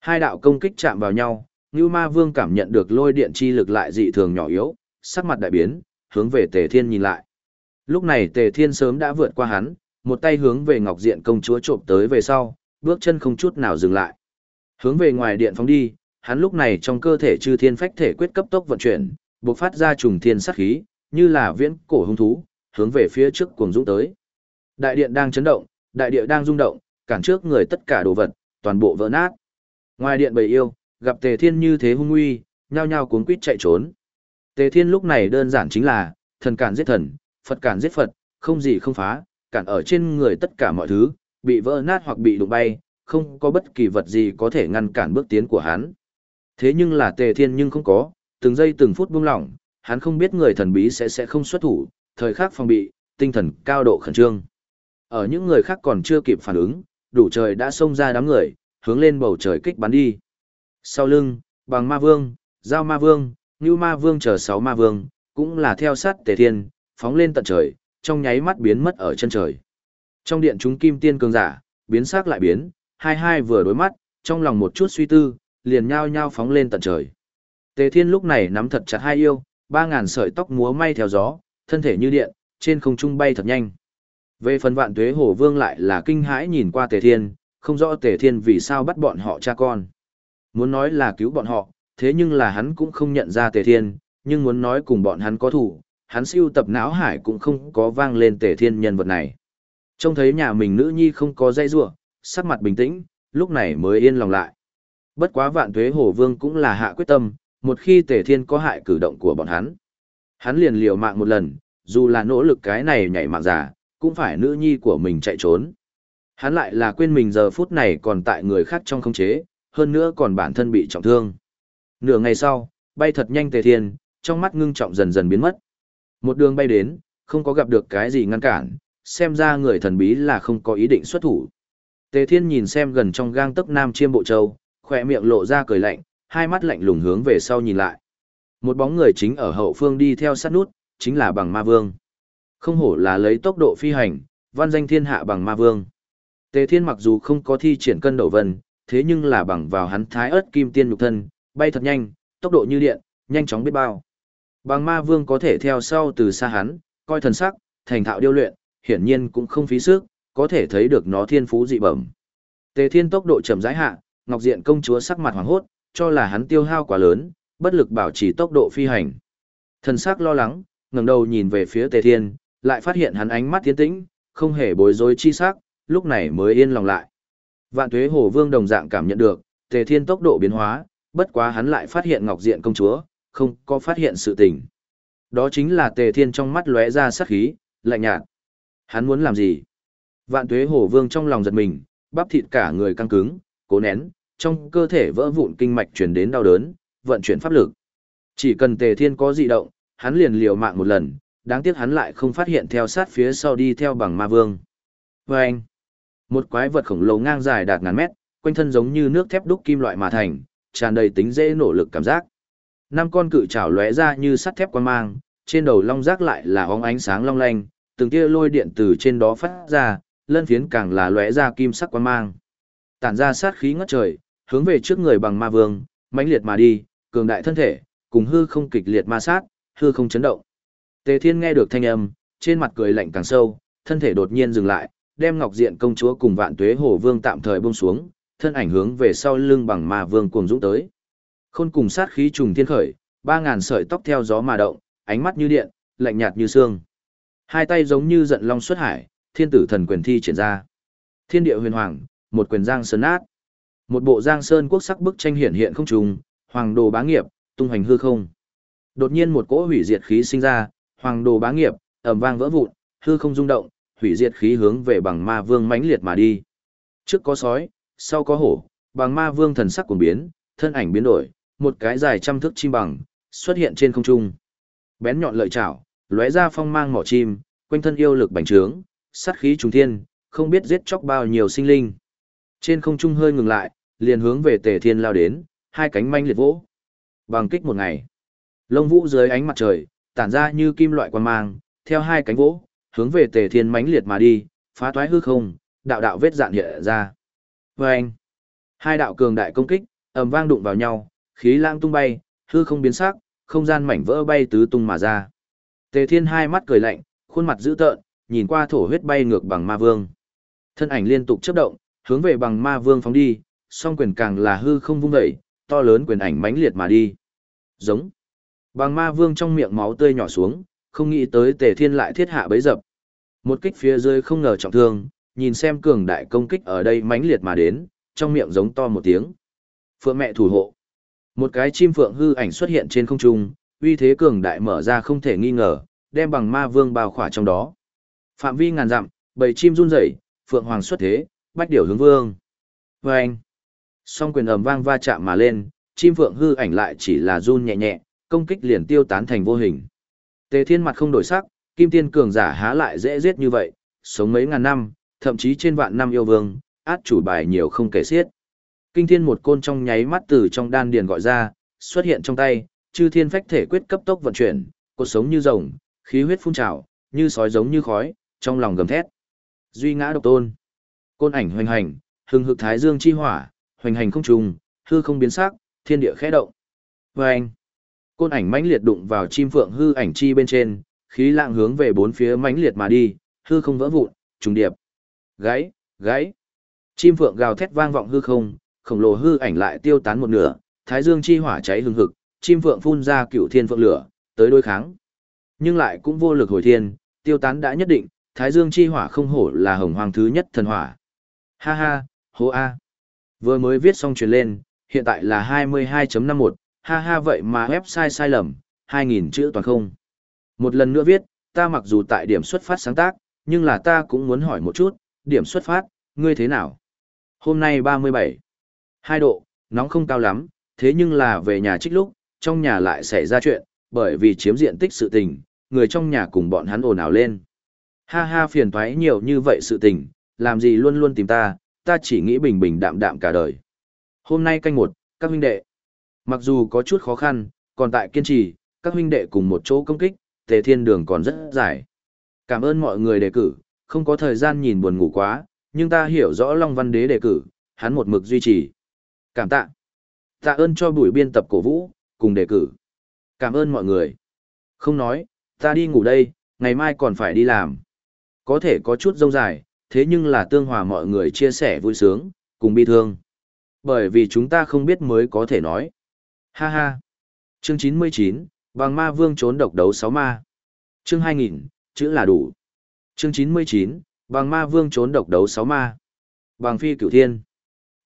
[SPEAKER 1] Hai đạo công kích chạm vào nhau, Ngưu Ma Vương cảm nhận được lôi điện chi lực lại dị thường nhỏ yếu, sắc mặt đại biến, hướng về Tề Thiên nhìn lại. Lúc này Tề Thiên sớm đã vượt qua hắn, một tay hướng về Ngọc Diện công chúa trộm tới về sau, bước chân không chút nào dừng lại. Hướng về ngoài điện phóng đi, hắn lúc này trong cơ thể chư thiên phách thể quyết cấp tốc vận chuyển, bộc phát ra trùng thiên sát khí, như là viễn cổ hung thú, hướng về phía trước cuồng dũng tới. Đại điện đang chấn động, đại địa đang rung động, cản trước người tất cả đồ vật, toàn bộ vỡ nát. Ngoài điện bầy yêu, gặp Tề Thiên như thế hung nguy, nhao nhao cuống quýt chạy trốn. Tề Thiên lúc này đơn giản chính là, thần cản giết thần, Phật cản giết Phật, không gì không phá, cản ở trên người tất cả mọi thứ, bị vỡ nát hoặc bị đụng bay, không có bất kỳ vật gì có thể ngăn cản bước tiến của hắn. Thế nhưng là Tề Thiên nhưng không có, từng giây từng phút buông lỏng, hắn không biết người thần bí sẽ sẽ không xuất thủ, thời khắc phòng bị, tinh thần cao độ khẩn trương. Ở những người khác còn chưa kịp phản ứng, đủ trời đã xông ra đám người, hướng lên bầu trời kích bắn đi. Sau lưng, bằng ma vương, giao ma vương, như Ma Vương chờ sáu Ma Vương, cũng là theo sát Tề Thiên, phóng lên tận trời, trong nháy mắt biến mất ở chân trời. Trong điện chúng kim tiên cường giả, biến sắc lại biến, hai hai vừa đối mắt, trong lòng một chút suy tư, liền nhao nhao phóng lên tận trời. Tề Thiên lúc này nắm thật chặt hai yêu, ba ngàn sợi tóc múa may theo gió, thân thể như điện, trên không trung bay thật nhanh. Về phần vạn tuế hổ vương lại là kinh hãi nhìn qua Tề Thiên, không rõ Tề Thiên vì sao bắt bọn họ cha con. Muốn nói là cứu bọn họ, thế nhưng là hắn cũng không nhận ra Tề Thiên, nhưng muốn nói cùng bọn hắn có thủ, hắn siêu tập não hải cũng không có vang lên Tề Thiên nhân vật này. Trông thấy nhà mình nữ nhi không có dây rủa, sắc mặt bình tĩnh, lúc này mới yên lòng lại. Bất quá vạn tuế hổ vương cũng là hạ quyết tâm, một khi Tề Thiên có hại cử động của bọn hắn. Hắn liền liều mạng một lần, dù là nỗ lực cái này nhảy mạng giả, cũng phải nữ nhi của mình chạy trốn. Hắn lại là quên mình giờ phút này còn tại người khác trong không chế, hơn nữa còn bản thân bị trọng thương. Nửa ngày sau, bay thật nhanh Tề Thiên, trong mắt ngưng trọng dần dần biến mất. Một đường bay đến, không có gặp được cái gì ngăn cản, xem ra người thần bí là không có ý định xuất thủ. Tề Thiên nhìn xem gần trong gang tấc Nam Chiêm Bộ Châu, khỏe miệng lộ ra cười lạnh, hai mắt lạnh lùng hướng về sau nhìn lại. Một bóng người chính ở hậu phương đi theo sát nút, chính là bằng ma vương. Không hổ là lấy tốc độ phi hành, văn danh thiên hạ bằng ma vương. Tề Thiên mặc dù không có thi triển cân đầu vân, thế nhưng là bằng vào hắn thái ớt kim tiên nhục thân, bay thật nhanh, tốc độ như điện, nhanh chóng biết bao. Bằng ma vương có thể theo sau từ xa hắn, coi thần sắc, thành thạo điêu luyện, hiển nhiên cũng không phí sức, có thể thấy được nó thiên phú dị bẩm. Tề Thiên tốc độ chậm rãi hạ, Ngọc Diện công chúa sắc mặt hoàng hốt, cho là hắn tiêu hao quá lớn, bất lực bảo trì tốc độ phi hành. Thần sắc lo lắng, ngẩng đầu nhìn về phía Tề Thiên, lại phát hiện hắn ánh mắt tiến tĩnh, không hề bối rối chi sắc, lúc này mới yên lòng lại. Vạn Tuế Hồ Vương đồng dạng cảm nhận được, Tề Thiên tốc độ biến hóa, bất quá hắn lại phát hiện Ngọc Diện công chúa, không có phát hiện sự tình. Đó chính là Tề Thiên trong mắt lóe ra sát khí, lạnh nhạt. Hắn muốn làm gì? Vạn Tuế Hồ Vương trong lòng giật mình, bắp thịt cả người căng cứng, cố nén, trong cơ thể vỡ vụn kinh mạch truyền đến đau đớn, vận chuyển pháp lực. Chỉ cần Tề Thiên có dị động, hắn liền liều mạng một lần, đáng tiếc hắn lại không phát hiện theo sát phía sau đi theo bằng ma vương. Vâng! anh, một quái vật khổng lồ ngang dài đạt ngàn mét, quanh thân giống như nước thép đúc kim loại mà thành, tràn đầy tính dễ nổ lực cảm giác. Năm con cự trảo lóe ra như sắt thép quan mang, trên đầu long giác lại là óng ánh sáng long lanh, từng tia lôi điện từ trên đó phát ra, lân phiến càng là lóe ra kim sắc quan mang. Tản ra sát khí ngất trời, hướng về trước người bằng ma vương, mãnh liệt mà đi, cường đại thân thể, cùng hư không kịch liệt ma sát, hư không chấn động. Tề Thiên nghe được thanh âm, trên mặt cười lạnh càng sâu, thân thể đột nhiên dừng lại, đem Ngọc Diện công chúa cùng Vạn Tuế Hồ Vương tạm thời buông xuống, thân ảnh hướng về sau lưng bằng ma vương cuồng dũng tới. Khôn cùng sát khí trùng thiên khởi, ba ngàn sợi tóc theo gió mà động, ánh mắt như điện, lạnh nhạt như xương. Hai tay giống như giận long xuất hải, thiên tử thần quyền thi triển ra. Thiên địa huyền hoàng, một quyền giang sơn át. Một bộ giang sơn quốc sắc bức tranh hiển hiện không trùng, hoàng đồ bá nghiệp, tung hoành hư không. Đột nhiên một cỗ hủy diệt khí sinh ra, hoàng đồ bá nghiệp, ầm vang vỡ vụn, hư không rung động, hủy diệt khí hướng về bằng ma vương mãnh liệt mà đi. Trước có sói, sau có hổ, bằng ma vương thần sắc cuồng biến, thân ảnh biến đổi, một cái dài trăm thước chim bằng xuất hiện trên không trung. Bén nhọn lợi chảo, lóe ra phong mang mỏ chim, quanh thân yêu lực bành trướng, sát khí trùng thiên, không biết giết chóc bao nhiêu sinh linh. Trên không trung hơi ngừng lại, liền hướng về Tề Thiên lao đến, hai cánh manh liệt vỗ. Bằng kích một ngày. Lông vũ dưới ánh mặt trời, tản ra như kim loại quan mang, theo hai cánh vỗ, hướng về Tề Thiên mãnh liệt mà đi, phá toái hư không, đạo đạo vết dạn hiện ra. Vâng! Hai đạo cường đại công kích, ầm vang đụng vào nhau, khí lang tung bay, hư không biến sắc, không gian mảnh vỡ bay tứ tung mà ra. Tề Thiên hai mắt cười lạnh, khuôn mặt dữ tợn, nhìn qua thổ huyết bay ngược bằng ma vương. Thân ảnh liên tục chớp động, hướng về bằng ma vương phóng đi, song quyền càng là hư không vung dậy, to lớn quyền ảnh mãnh liệt mà đi. Giống. Bằng ma vương trong miệng máu tươi nhỏ xuống, không nghĩ tới Tề Thiên lại thiết hạ bấy dập. Một kích phía dưới không ngờ trọng thương, nhìn xem cường đại công kích ở đây mãnh liệt mà đến, trong miệng giống to một tiếng. Phượng mẹ thủ hộ. Một cái chim phượng hư ảnh xuất hiện trên không trung, uy thế cường đại mở ra không thể nghi ngờ, đem bằng ma vương bao khỏa trong đó. Phạm vi ngàn dặm, bầy chim run rẩy, phượng hoàng xuất thế, bách điểu hướng vương. Vâng! anh, song quyền ầm vang va chạm mà lên, chim phượng hư ảnh lại chỉ là run nhẹ nhẹ, công kích liền tiêu tán thành vô hình. Tề thiên mặt không đổi sắc, kim tiên cường giả há lại dễ giết như vậy, sống mấy ngàn năm, thậm chí trên vạn năm yêu vương, át chủ bài nhiều không kể xiết. Kinh thiên một côn trong nháy mắt từ trong đan điền gọi ra, xuất hiện trong tay, chư thiên phách thể quyết cấp tốc vận chuyển, cuộc sống như rồng, khí huyết phun trào, như sói giống như khói, trong lòng gầm thét. Duy ngã độc tôn. Côn ảnh hoành hành, hừng hực thái dương chi hỏa, hoành hành không trùng, hư không biến sắc, thiên địa khẽ động. Và anh, côn ảnh mãnh liệt đụng vào chim phượng hư ảnh chi bên trên, khí lạng hướng về bốn phía mãnh liệt mà đi, hư không vỡ vụn, trùng điệp. Gáy, gáy. Chim phượng gào thét vang vọng hư không, khổng lồ hư ảnh lại tiêu tán một nửa, thái dương chi hỏa cháy hừng hực, chim phượng phun ra cựu thiên phượng lửa, tới đối kháng. Nhưng lại cũng vô lực hồi thiên, tiêu tán đã nhất định, thái dương chi hỏa không hổ là hồng hoàng thứ nhất thần hỏa. Ha ha, hô a. Vừa mới viết xong truyền lên, hiện tại là 22.51, ha ha vậy mà website sai lầm, 2.000 chữ toàn không. Một lần nữa viết, ta mặc dù tại điểm xuất phát sáng tác, nhưng là ta cũng muốn hỏi một chút, điểm xuất phát, ngươi thế nào? Hôm nay 37, 2 độ, nóng không cao lắm, thế nhưng là về nhà trích lúc, trong nhà lại xảy ra chuyện, bởi vì chiếm diện tích sự tình, người trong nhà cùng bọn hắn ồn ào lên. Ha ha phiền toái nhiều như vậy sự tình, làm gì luôn luôn tìm ta, ta chỉ nghĩ bình bình đạm đạm cả đời. Hôm nay canh một, các huynh đệ. Mặc dù có chút khó khăn, còn tại kiên trì, các huynh đệ cùng một chỗ công kích, tề thiên đường còn rất dài. Cảm ơn mọi người đề cử, không có thời gian nhìn buồn ngủ quá, nhưng ta hiểu rõ Long Văn Đế đề cử, hắn một mực duy trì. Cảm tạ. Tạ ơn cho buổi biên tập cổ vũ, cùng đề cử. Cảm ơn mọi người. Không nói, ta đi ngủ đây, ngày mai còn phải đi làm. Có thể có chút rông dài, thế nhưng là tương hòa mọi người chia sẻ vui sướng, cùng bi thương. Bởi vì chúng ta không biết mới có thể nói. Ha ha. Chương 99, Vàng ma vương trốn độc đấu 6 ma. Chương 2000, chữ là đủ. Chương 99, Vàng ma vương trốn độc đấu 6 ma. Bằng phi cửu thiên.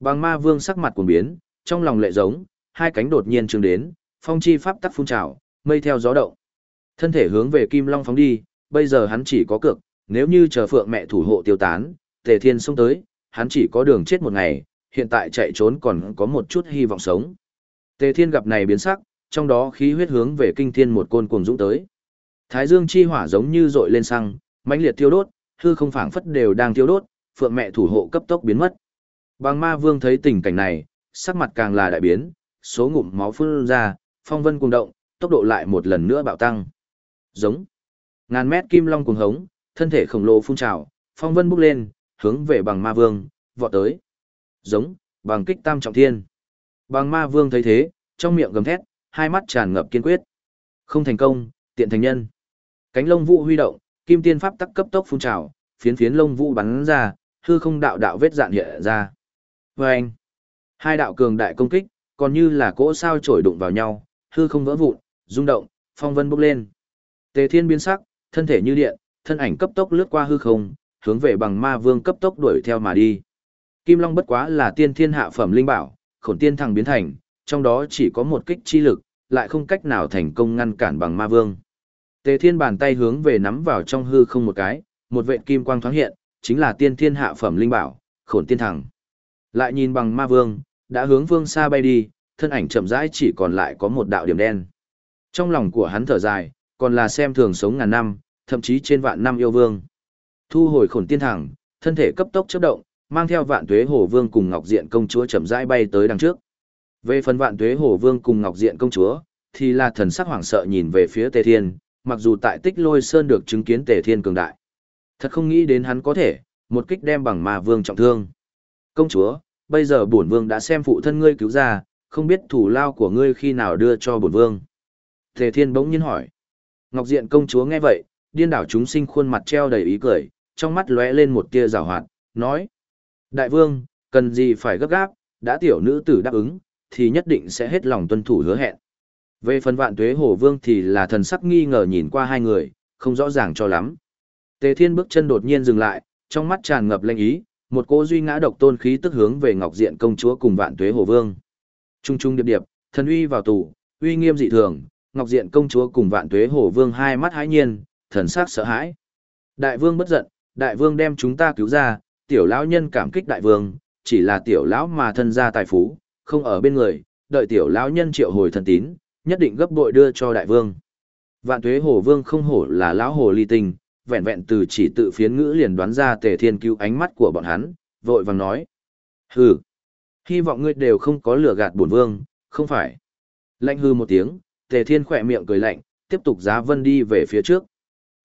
[SPEAKER 1] Bằng ma vương sắc mặt cuồng biến, trong lòng lệ giống, hai cánh đột nhiên trương đến, phong chi pháp tắc phun trào, mây theo gió động. Thân thể hướng về Kim Long phóng đi, bây giờ hắn chỉ có cược, nếu như chờ phượng mẹ thủ hộ tiêu tán, tề thiên xông tới, hắn chỉ có đường chết một ngày, hiện tại chạy trốn còn có một chút hy vọng sống. Tề thiên gặp này biến sắc, trong đó khí huyết hướng về kinh thiên một côn cuồng dũng tới. Thái dương chi hỏa giống như dội lên xăng, mãnh liệt thiêu đốt, hư không phảng phất đều đang thiêu đốt, phượng mẹ thủ hộ cấp tốc biến mất. Bàng ma vương thấy tình cảnh này, sắc mặt càng là đại biến, số ngụm máu phun ra, phong vân cuồng động, tốc độ lại một lần nữa bạo tăng. Giống. Ngàn mét kim long cuồng hống, thân thể khổng lồ phun trào, phong vân bốc lên, hướng về bằng ma vương, vọt tới. Giống, bằng kích tam trọng thiên. Bằng ma vương thấy thế, trong miệng gầm thét, hai mắt tràn ngập kiên quyết. Không thành công, tiện thành nhân. Cánh lông vũ huy động, kim tiên pháp tắc cấp tốc phun trào, phiến phiến lông vũ bắn ra, hư không đạo đạo vết dạn hiện ra. Và anh, hai đạo cường đại công kích, còn như là cỗ sao trổi đụng vào nhau, hư không vỡ vụn, rung động, phong vân bốc lên. Tề Thiên biến sắc, thân thể như điện, thân ảnh cấp tốc lướt qua hư không, hướng về bằng ma vương cấp tốc đuổi theo mà đi. Kim Long bất quá là tiên thiên hạ phẩm linh bảo, khổn tiên thằng biến thành, trong đó chỉ có một kích chi lực, lại không cách nào thành công ngăn cản bằng ma vương. Tề Thiên bàn tay hướng về nắm vào trong hư không một cái, một vệt kim quang thoáng hiện, chính là tiên thiên hạ phẩm linh bảo, khổn tiên thằng. Lại nhìn bằng ma vương, đã hướng vương xa bay đi, thân ảnh chậm rãi chỉ còn lại có một đạo điểm đen. Trong lòng của hắn thở dài, còn là xem thường sống ngàn năm, thậm chí trên vạn năm yêu vương. Thu hồi khổn tiên thẳng, thân thể cấp tốc chớp động, mang theo vạn tuế hổ vương cùng ngọc diện công chúa chậm rãi bay tới đằng trước. Về phần vạn tuế hổ vương cùng ngọc diện công chúa, thì là thần sắc hoảng sợ nhìn về phía tề thiên, mặc dù tại tích lôi sơn được chứng kiến tề thiên cường đại. Thật không nghĩ đến hắn có thể, một kích đem bằng ma vương trọng thương. Công chúa, bây giờ bổn vương đã xem phụ thân ngươi cứu ra, không biết thủ lao của ngươi khi nào đưa cho bổn vương. Tề thiên bỗng nhiên hỏi. Ngọc diện công chúa nghe vậy, điên đảo chúng sinh khuôn mặt treo đầy ý cười, trong mắt lóe lên một tia rào hoạt, nói. Đại vương, cần gì phải gấp gáp, đã tiểu nữ tử đáp ứng, thì nhất định sẽ hết lòng tuân thủ hứa hẹn. Về phần vạn tuế hổ vương thì là thần sắc nghi ngờ nhìn qua hai người, không rõ ràng cho lắm. Tề thiên bước chân đột nhiên dừng lại, trong mắt tràn ngập lanh ý, một cô duy ngã độc tôn khí tức hướng về ngọc diện công chúa cùng vạn tuế hổ vương. Trung trung điệp điệp, thần uy vào tù, uy nghiêm dị thường, ngọc diện công chúa cùng vạn tuế hổ vương hai mắt hãi nhiên, thần sắc sợ hãi. Đại vương bất giận, đại vương đem chúng ta cứu ra, tiểu lão nhân cảm kích đại vương, chỉ là tiểu lão mà thân gia tài phú, không ở bên người, đợi tiểu lão nhân triệu hồi thần tín, nhất định gấp bội đưa cho đại vương. Vạn tuế hồ vương không hổ là lão hồ ly tinh, vẹn vẹn từ chỉ tự phiến ngữ liền đoán ra tề thiên cứu ánh mắt của bọn hắn, vội vàng nói. Hừ, hy vọng ngươi đều không có lừa gạt bổn vương, không phải. Lạnh hư một tiếng, Tề Thiên khỏe miệng cười lạnh, tiếp tục giá vân đi về phía trước.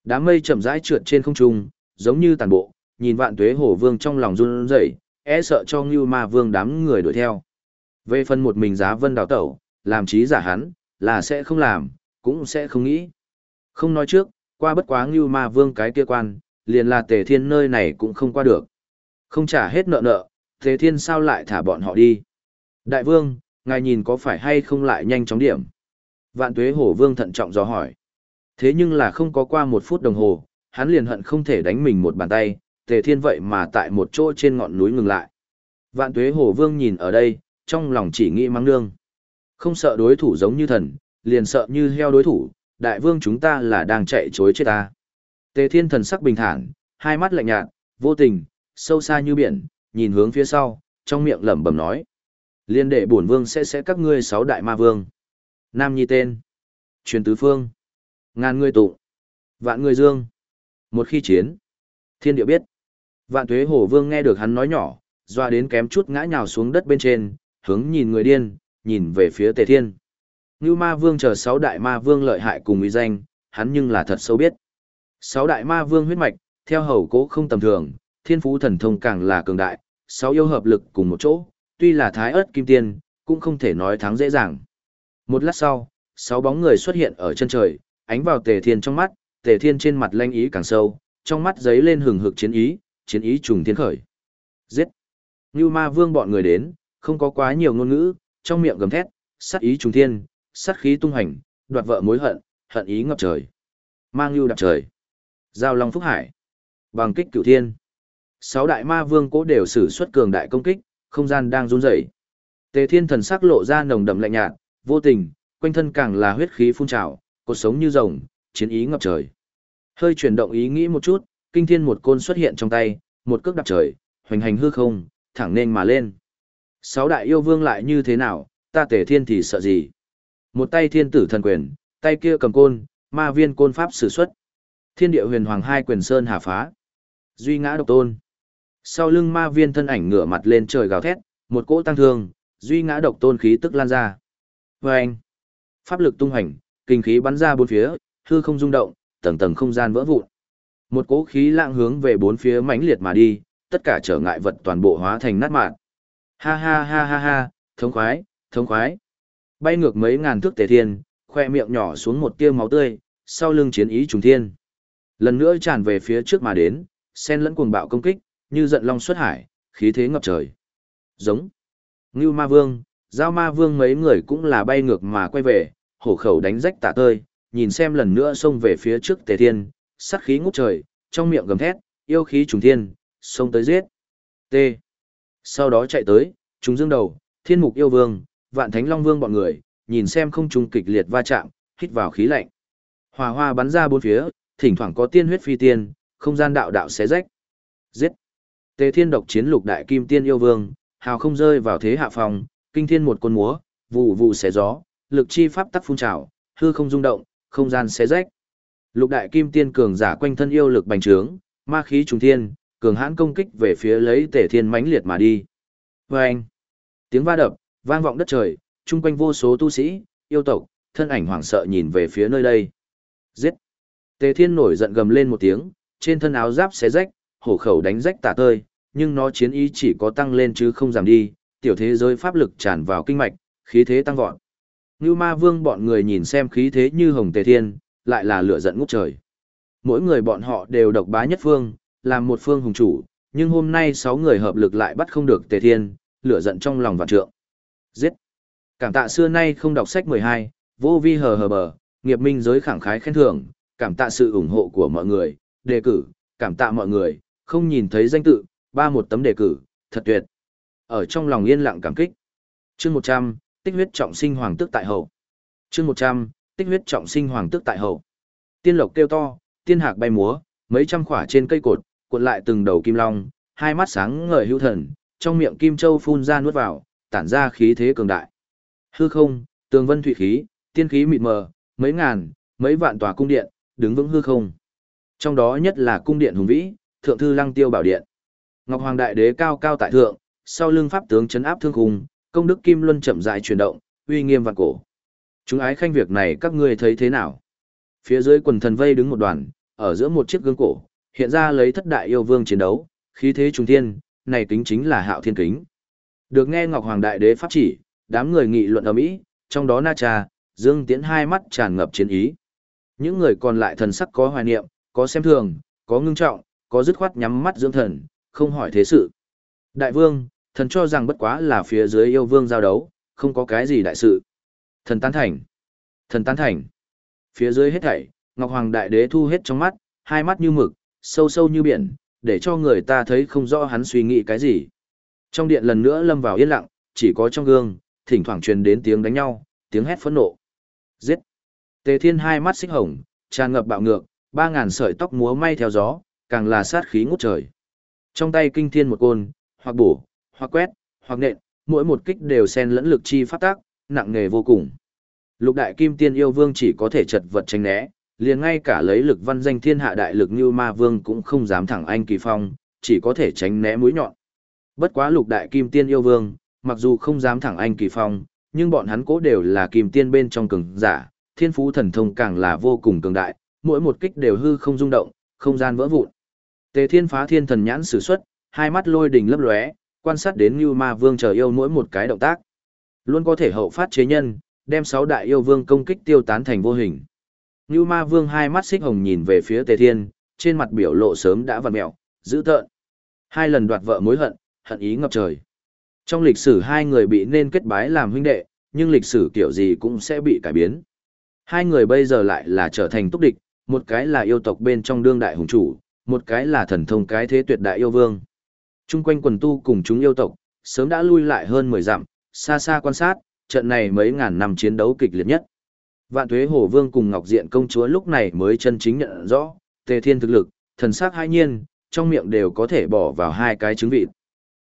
[SPEAKER 1] Đám mây chậm rãi trượt trên không trung, giống như tàn bộ, nhìn vạn tuế hổ vương trong lòng run rẩy, e sợ cho Ngưu Ma Vương đám người đuổi theo. Về phần một mình giá vân đào tẩu, làm trí giả hắn, là sẽ không làm, cũng sẽ không nghĩ. Không nói trước, qua bất quá Ngưu Ma Vương cái kia quan, liền là Tề Thiên nơi này cũng không qua được. Không trả hết nợ nợ, Tề Thiên sao lại thả bọn họ đi? Đại vương, ngài nhìn có phải hay không lại nhanh chóng điểm? Vạn tuế hổ vương thận trọng dò hỏi. Thế nhưng là không có qua một phút đồng hồ, hắn liền hận không thể đánh mình một bàn tay, tề thiên vậy mà tại một chỗ trên ngọn núi ngừng lại. Vạn tuế hồ vương nhìn ở đây, trong lòng chỉ nghĩ mắng nương. Không sợ đối thủ giống như thần, liền sợ như heo đối thủ, đại vương chúng ta là đang chạy chối chết ta. Tề thiên thần sắc bình thản, hai mắt lạnh nhạt, vô tình, sâu xa như biển, nhìn hướng phía sau, trong miệng lẩm bẩm nói. Liên đệ bổn vương sẽ sẽ các ngươi sáu đại ma vương. Nam nhi tên. Truyền tứ phương. Ngàn người tụ. Vạn người dương. Một khi chiến. Thiên địa biết. Vạn tuế hổ vương nghe được hắn nói nhỏ, doa đến kém chút ngã nhào xuống đất bên trên, hướng nhìn người điên, nhìn về phía tề thiên. Như ma vương chờ sáu đại ma vương lợi hại cùng uy danh, hắn nhưng là thật sâu biết. Sáu đại ma vương huyết mạch, theo hầu cố không tầm thường, thiên phú thần thông càng là cường đại, sáu yêu hợp lực cùng một chỗ, tuy là thái ớt kim tiên, cũng không thể nói thắng dễ dàng. Một lát sau, sáu bóng người xuất hiện ở chân trời, ánh vào tề thiên trong mắt, tề thiên trên mặt lanh ý càng sâu, trong mắt giấy lên hừng hực chiến ý, chiến ý trùng thiên khởi. Giết! Như ma vương bọn người đến, không có quá nhiều ngôn ngữ, trong miệng gầm thét, sát ý trùng thiên, sát khí tung hành, đoạt vợ mối hận, hận ý ngập trời. Mang lưu đạp trời. Giao long phúc hải. Bằng kích cửu thiên. Sáu đại ma vương cố đều sử xuất cường đại công kích, không gian đang run rẩy. Tề Thiên thần sắc lộ ra nồng đậm lạnh nhạt, vô tình, quanh thân càng là huyết khí phun trào, cột sống như rồng, chiến ý ngập trời. Hơi chuyển động ý nghĩ một chút, kinh thiên một côn xuất hiện trong tay, một cước đạp trời, hoành hành hư không, thẳng nên mà lên. Sáu đại yêu vương lại như thế nào, ta Tề Thiên thì sợ gì? Một tay thiên tử thần quyền, tay kia cầm côn, ma viên côn pháp sử xuất. Thiên địa huyền hoàng hai quyền sơn hà phá. Duy ngã độc tôn. Sau lưng ma viên thân ảnh ngửa mặt lên trời gào thét, một cỗ tăng thương, duy ngã độc tôn khí tức lan ra. Vâng! anh, pháp lực tung hành, kinh khí bắn ra bốn phía, hư không rung động, tầng tầng không gian vỡ vụn. Một cỗ khí lạng hướng về bốn phía mãnh liệt mà đi, tất cả trở ngại vật toàn bộ hóa thành nát mạn. Ha ha ha ha ha, thống khoái, thống khoái. Bay ngược mấy ngàn thước tề thiên, khoe miệng nhỏ xuống một tia máu tươi, sau lưng chiến ý trùng thiên. Lần nữa tràn về phía trước mà đến, sen lẫn cuồng bạo công kích, như giận long xuất hải, khí thế ngập trời. Giống. Ngưu ma vương, giao ma vương mấy người cũng là bay ngược mà quay về, hổ khẩu đánh rách tả tơi, nhìn xem lần nữa xông về phía trước tề thiên, sát khí ngút trời, trong miệng gầm thét, yêu khí trùng thiên, xông tới giết. T. Sau đó chạy tới, chúng dương đầu, thiên mục yêu vương, vạn thánh long vương bọn người, nhìn xem không trùng kịch liệt va chạm, hít vào khí lạnh. Hỏa hoa bắn ra bốn phía, thỉnh thoảng có tiên huyết phi tiên, không gian đạo đạo xé rách. Giết. Tề Thiên độc chiến lục đại kim tiên yêu vương, hào không rơi vào thế hạ phòng, kinh thiên một con múa, vụ vụ xé gió, lực chi pháp tắc phun trào, hư không rung động, không gian xé rách. Lục đại kim tiên cường giả quanh thân yêu lực bành trướng, ma khí trùng thiên, cường hãn công kích về phía lấy Tề Thiên mãnh liệt mà đi. Oeng! Tiếng va đập, vang vọng đất trời, chung quanh vô số tu sĩ, yêu tộc, thân ảnh hoảng sợ nhìn về phía nơi đây. Giết! Tề Thiên nổi giận gầm lên một tiếng, trên thân áo giáp xé rách, hổ khẩu đánh rách tả tơi, nhưng nó chiến ý chỉ có tăng lên chứ không giảm đi, tiểu thế giới pháp lực tràn vào kinh mạch, khí thế tăng vọt. Như ma vương bọn người nhìn xem khí thế như hồng tề thiên, lại là lửa giận ngút trời. Mỗi người bọn họ đều độc bá nhất phương, làm một phương hùng chủ, nhưng hôm nay sáu người hợp lực lại bắt không được tề thiên, lửa giận trong lòng vạn trượng. Giết! Cảm tạ xưa nay không đọc sách 12, vô vi hờ hờ bờ, nghiệp minh giới khẳng khái khen thưởng, cảm tạ sự ủng hộ của mọi người, đề cử, cảm tạ mọi người, không nhìn thấy danh tự, ba một tấm đề cử, thật tuyệt. Ở trong lòng yên lặng cảm kích. Chương 100, tích huyết trọng sinh hoàng tước tại hậu. Chương 100, tích huyết trọng sinh hoàng tước tại hậu. Tiên lộc kêu to, tiên hạc bay múa, mấy trăm khỏa trên cây cột, cuộn lại từng đầu kim long, hai mắt sáng ngời hữu thần, trong miệng kim châu phun ra nuốt vào, tản ra khí thế cường đại. Hư không, tường vân thủy khí, tiên khí mịt mờ, mấy ngàn, mấy vạn tòa cung điện, đứng vững hư không. Trong đó nhất là cung điện hùng vĩ, thượng thư lăng tiêu bảo điện. Ngọc Hoàng Đại Đế cao cao tại thượng, sau lưng pháp tướng chấn áp thương khung, công đức kim luân chậm rãi chuyển động, uy nghiêm vạn cổ. Chúng ái khanh việc này các ngươi thấy thế nào? Phía dưới quần thần vây đứng một đoàn, ở giữa một chiếc gương cổ, hiện ra lấy thất đại yêu vương chiến đấu, khí thế trung thiên, này kính chính là hạo thiên kính. Được nghe Ngọc Hoàng Đại Đế pháp chỉ, đám người nghị luận ở mỹ, trong đó Na trà, Dương Tiễn hai mắt tràn ngập chiến ý. Những người còn lại thần sắc có hoài niệm, có xem thường, có ngưng trọng, có dứt khoát nhắm mắt dưỡng thần, không hỏi thế sự. Đại vương, thần cho rằng bất quá là phía dưới yêu vương giao đấu, không có cái gì đại sự. Thần tán thành. Thần tán thành. Phía dưới hết thảy, Ngọc Hoàng Đại Đế thu hết trong mắt, hai mắt như mực, sâu sâu như biển, để cho người ta thấy không rõ hắn suy nghĩ cái gì. Trong điện lần nữa lâm vào yên lặng, chỉ có trong gương, thỉnh thoảng truyền đến tiếng đánh nhau, tiếng hét phẫn nộ. Giết! Tề Thiên hai mắt xích hồng, tràn ngập bạo ngược, ba ngàn sợi tóc múa may theo gió, càng là sát khí ngút trời. Trong tay kinh thiên một côn, hoặc bổ, hoặc quét, hoặc nện, mỗi một kích đều xen lẫn lực chi phát tác, nặng nghề vô cùng. Lục đại kim tiên yêu vương chỉ có thể chật vật tránh né, liền ngay cả lấy lực văn danh thiên hạ đại lực như ma vương cũng không dám thẳng anh kỳ phong, chỉ có thể tránh né mũi nhọn. Bất quá lục đại kim tiên yêu vương, mặc dù không dám thẳng anh kỳ phong, nhưng bọn hắn cố đều là kim tiên bên trong cường giả, thiên phú thần thông càng là vô cùng cường đại, mỗi một kích đều hư không rung động, không gian vỡ vụn. Tề Thiên phá thiên thần nhãn sử xuất, hai mắt lôi đình lấp lóe, quan sát đến Như Ma Vương chờ yêu mỗi một cái động tác. Luôn có thể hậu phát chế nhân, đem sáu đại yêu vương công kích tiêu tán thành vô hình. Như Ma Vương hai mắt xích hồng nhìn về phía Tề Thiên, trên mặt biểu lộ sớm đã vặn mẹo, dữ tợn. Hai lần đoạt vợ mối hận, hận ý ngập trời. Trong lịch sử hai người bị nên kết bái làm huynh đệ, nhưng lịch sử kiểu gì cũng sẽ bị cải biến. Hai người bây giờ lại là trở thành túc địch, một cái là yêu tộc bên trong đương đại hùng chủ, một cái là thần thông cái thế tuyệt đại yêu vương. Trung quanh quần tu cùng chúng yêu tộc, sớm đã lui lại hơn 10 dặm, xa xa quan sát, trận này mấy ngàn năm chiến đấu kịch liệt nhất. Vạn Tuế Hổ Vương cùng Ngọc Diện công chúa lúc này mới chân chính nhận rõ, Tề Thiên thực lực, thần sắc hai nhiên, trong miệng đều có thể bỏ vào hai cái trứng vịt.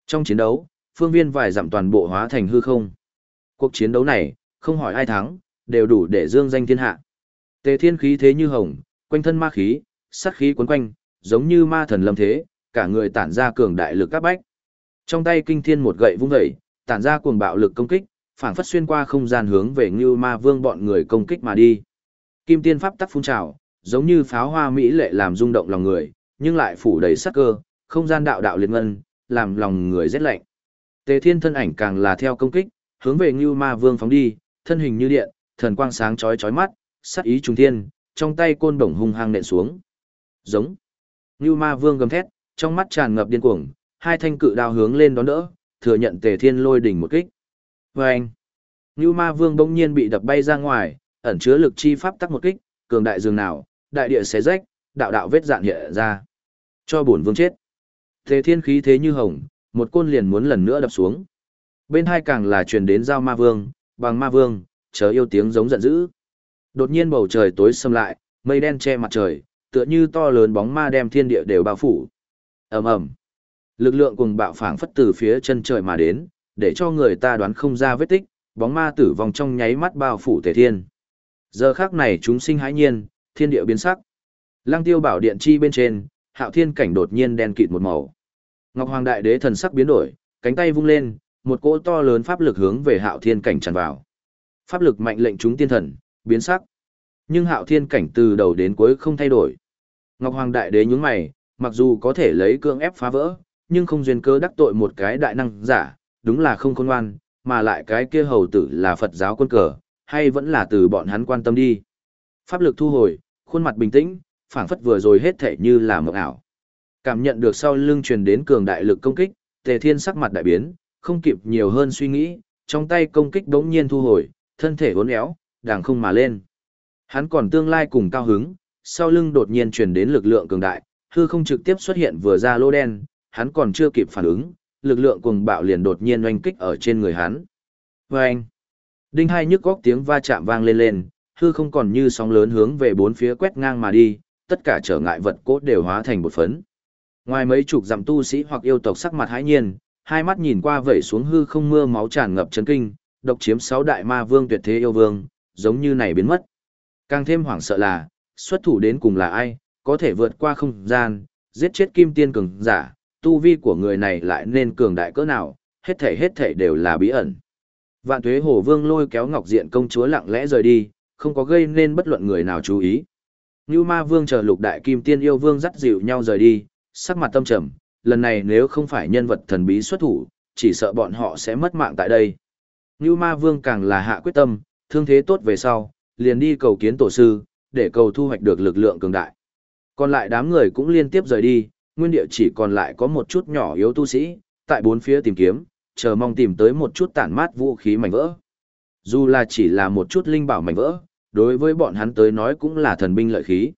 [SPEAKER 1] Trong chiến đấu, phương viên vài dặm toàn bộ hóa thành hư không. Cuộc chiến đấu này, không hỏi ai thắng, đều đủ để dương danh thiên hạ. Tề Thiên khí thế như hồng, quanh thân ma khí, sát khí quấn quanh, giống như ma thần lâm thế, cả người tản ra cường đại lực các bách. Trong tay kinh thiên một gậy vung dậy, tản ra cuồng bạo lực công kích, phảng phất xuyên qua không gian hướng về Ngưu Ma Vương bọn người công kích mà đi. Kim tiên pháp tắc phun trào, giống như pháo hoa mỹ lệ làm rung động lòng người, nhưng lại phủ đầy sát cơ, không gian đạo đạo liệt ngân, làm lòng người rét lạnh. Tề Thiên thân ảnh càng là theo công kích, hướng về Ngưu Ma Vương phóng đi, thân hình như điện, thần quang sáng chói chói mắt, sát ý trùng thiên, trong tay côn đồng hung hăng nện xuống. Giống. Ngưu Ma Vương gầm thét, trong mắt tràn ngập điên cuồng, hai thanh cự đao hướng lên đón đỡ, thừa nhận Tề Thiên lôi đỉnh một kích. Và anh, Ngưu Ma Vương bỗng nhiên bị đập bay ra ngoài, ẩn chứa lực chi pháp tắc một kích, cường đại dường nào, đại địa xé rách, đạo đạo vết dạn hiện ra. Cho bổn vương chết. Tề Thiên khí thế như hồng, một côn liền muốn lần nữa đập xuống. Bên hai càng là truyền đến giao Ma Vương, bằng Ma Vương, chớ yêu tiếng giống giận dữ. Đột nhiên bầu trời tối sầm lại, mây đen che mặt trời, tựa như to lớn bóng ma đem thiên địa đều bao phủ. Ầm ầm. Lực lượng cùng bạo phảng phất từ phía chân trời mà đến, để cho người ta đoán không ra vết tích, bóng ma tử vong trong nháy mắt bao phủ Tề Thiên. Giờ khắc này chúng sinh hãi nhiên, thiên địa biến sắc. Lăng Tiêu bảo điện chi bên trên, Hạo Thiên cảnh đột nhiên đen kịt một màu. Ngọc Hoàng Đại Đế thần sắc biến đổi, cánh tay vung lên, một cỗ to lớn pháp lực hướng về Hạo Thiên cảnh tràn vào. Pháp lực mạnh lệnh chúng tiên thần, biến sắc. Nhưng Hạo Thiên cảnh từ đầu đến cuối không thay đổi. Ngọc Hoàng Đại Đế nhướng mày, mặc dù có thể lấy cương ép phá vỡ, nhưng không duyên cơ đắc tội một cái đại năng giả, đúng là không khôn ngoan, mà lại cái kia hầu tử là Phật giáo quân cờ, hay vẫn là từ bọn hắn quan tâm đi. Pháp lực thu hồi, khuôn mặt bình tĩnh, phảng phất vừa rồi hết thể như là mộng ảo. Cảm nhận được sau lưng truyền đến cường đại lực công kích, Tề Thiên sắc mặt đại biến, không kịp nhiều hơn suy nghĩ, trong tay công kích đống nhiên thu hồi, thân thể uốn éo, đàng không mà lên. Hắn còn tương lai cùng cao hứng, sau lưng đột nhiên truyền đến lực lượng cường đại, hư không trực tiếp xuất hiện vừa ra lô đen, hắn còn chưa kịp phản ứng, lực lượng cuồng bạo liền đột nhiên oanh kích ở trên người hắn. Oanh! Đinh hai nhức góc tiếng va chạm vang lên lên, hư không còn như sóng lớn hướng về bốn phía quét ngang mà đi, tất cả trở ngại vật cốt đều hóa thành một phấn. Ngoài mấy chục dặm tu sĩ hoặc yêu tộc sắc mặt hãi nhiên, hai mắt nhìn qua vẩy xuống hư không mưa máu tràn ngập chấn kinh, độc chiếm sáu đại ma vương tuyệt thế yêu vương, giống như này biến mất. Càng thêm hoảng sợ là, xuất thủ đến cùng là ai, có thể vượt qua không gian, giết chết kim tiên cường giả, tu vi của người này lại nên cường đại cỡ nào, hết thể hết thể đều là bí ẩn. Vạn tuế hồ vương lôi kéo ngọc diện công chúa lặng lẽ rời đi, không có gây nên bất luận người nào chú ý. Như ma vương chờ lục đại kim tiên yêu vương dắt dịu nhau rời đi, sắc mặt tâm trầm, lần này nếu không phải nhân vật thần bí xuất thủ, chỉ sợ bọn họ sẽ mất mạng tại đây. Như ma vương càng là hạ quyết tâm, thương thế tốt về sau, liền đi cầu kiến tổ sư, để cầu thu hoạch được lực lượng cường đại. Còn lại đám người cũng liên tiếp rời đi, nguyên địa chỉ còn lại có một chút nhỏ yếu tu sĩ, tại bốn phía tìm kiếm, chờ mong tìm tới một chút tản mát vũ khí mảnh vỡ. Dù là chỉ là một chút linh bảo mảnh vỡ, đối với bọn hắn tới nói cũng là thần binh lợi khí.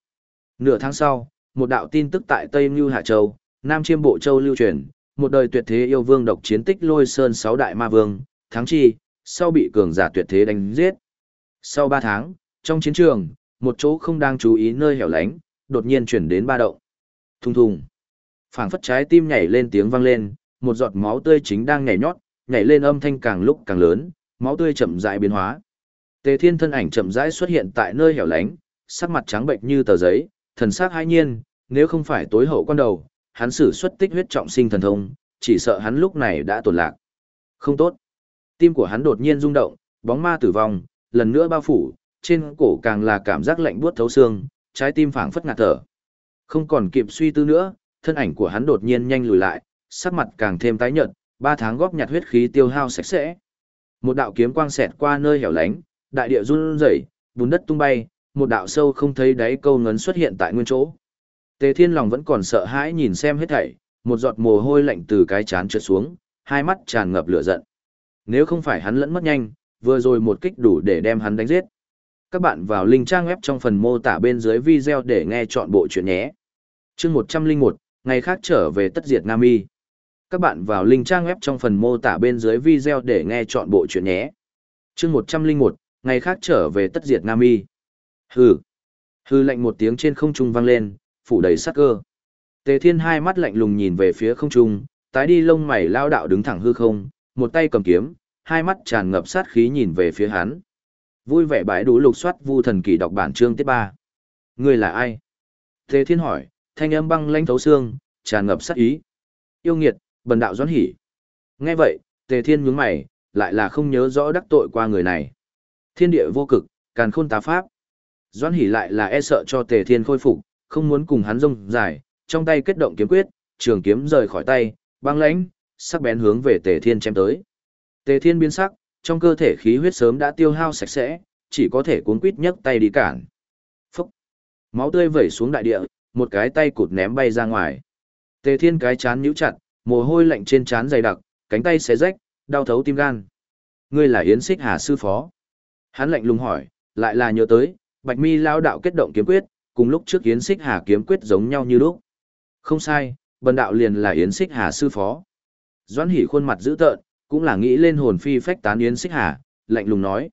[SPEAKER 1] Nửa tháng sau, một đạo tin tức tại Tây Như Hạ Châu, Nam Chiêm Bộ Châu lưu truyền, một đời tuyệt thế yêu vương độc chiến tích lôi sơn sáu đại ma vương, thắng chi, sau bị cường giả tuyệt thế đánh giết. Sau ba tháng, trong chiến trường, một chỗ không đang chú ý nơi hẻo lánh, đột nhiên chuyển đến ba động. Thùng thùng. phảng phất trái tim nhảy lên tiếng vang lên, một giọt máu tươi chính đang nhảy nhót, nhảy lên âm thanh càng lúc càng lớn, máu tươi chậm rãi biến hóa. Tề Thiên thân ảnh chậm rãi xuất hiện tại nơi hẻo lánh, sắc mặt trắng bệnh như tờ giấy, thần sắc hai nhiên, nếu không phải tối hậu quan đầu, hắn sử xuất tích huyết trọng sinh thần thông, chỉ sợ hắn lúc này đã tổn lạc. Không tốt. Tim của hắn đột nhiên rung động, bóng ma tử vong, lần nữa bao phủ, trên cổ càng là cảm giác lạnh buốt thấu xương, trái tim phảng phất ngạt thở. Không còn kịp suy tư nữa, thân ảnh của hắn đột nhiên nhanh lùi lại, sắc mặt càng thêm tái nhợt, ba tháng góp nhặt huyết khí tiêu hao sạch sẽ. Một đạo kiếm quang xẹt qua nơi hẻo lánh, đại địa run rẩy, bùn đất tung bay, một đạo sâu không thấy đáy câu ngấn xuất hiện tại nguyên chỗ. Tề Thiên lòng vẫn còn sợ hãi nhìn xem hết thảy, một giọt mồ hôi lạnh từ cái chán trượt xuống, hai mắt tràn ngập lửa giận. Nếu không phải hắn lẫn mất nhanh, vừa rồi một kích đủ để đem hắn đánh giết. Các bạn vào link trang web trong phần mô tả bên dưới video để nghe chọn bộ chuyện nhé. Chương 101, ngày khác trở về tất diệt Nam Y. Các bạn vào link trang web trong phần mô tả bên dưới video để nghe chọn bộ chuyện nhé. Chương 101, ngày khác trở về tất diệt Nam Y. Hừ. Hừ lạnh một tiếng trên không trung vang lên, phủ đầy sát cơ. Tề Thiên hai mắt lạnh lùng nhìn về phía không trung, tái đi lông mày lao đạo đứng thẳng hư không, một tay cầm kiếm, hai mắt tràn ngập sát khí nhìn về phía hắn. Vui vẻ bãi đủ lục soát vu thần kỳ đọc bản chương tiết ba. Ngươi là ai? Tề Thiên hỏi, thanh âm băng lãnh thấu xương, tràn ngập sát ý. Yêu nghiệt, bần đạo doãn hỉ. Nghe vậy, Tề Thiên nhướng mày, lại là không nhớ rõ đắc tội qua người này. Thiên địa vô cực, càn khôn tá pháp. Doãn hỉ lại là e sợ cho Tề Thiên khôi phục, không muốn cùng hắn rông dài, trong tay kết động kiếm quyết, trường kiếm rời khỏi tay, băng lãnh, sắc bén hướng về Tề Thiên chém tới. Tề Thiên biến sắc, trong cơ thể khí huyết sớm đã tiêu hao sạch sẽ, chỉ có thể cuốn quít nhấc tay đi cản. Phúc! Máu tươi vẩy xuống đại địa, một cái tay cụt ném bay ra ngoài. Tề Thiên cái chán nhíu chặt, mồ hôi lạnh trên chán dày đặc, cánh tay xé rách, đau thấu tim gan. Ngươi là Yến Xích Hà sư phó? Hắn lạnh lùng hỏi, lại là nhớ tới, Bạch Mi lao đạo kết động kiếm quyết, cùng lúc trước Yến Xích Hà kiếm quyết giống nhau như lúc. Không sai, bần đạo liền là Yến Xích Hà sư phó. Doãn Hỉ khuôn mặt dữ tợn, cũng là nghĩ lên hồn phi phách tán Yến Xích Hà, lạnh lùng nói.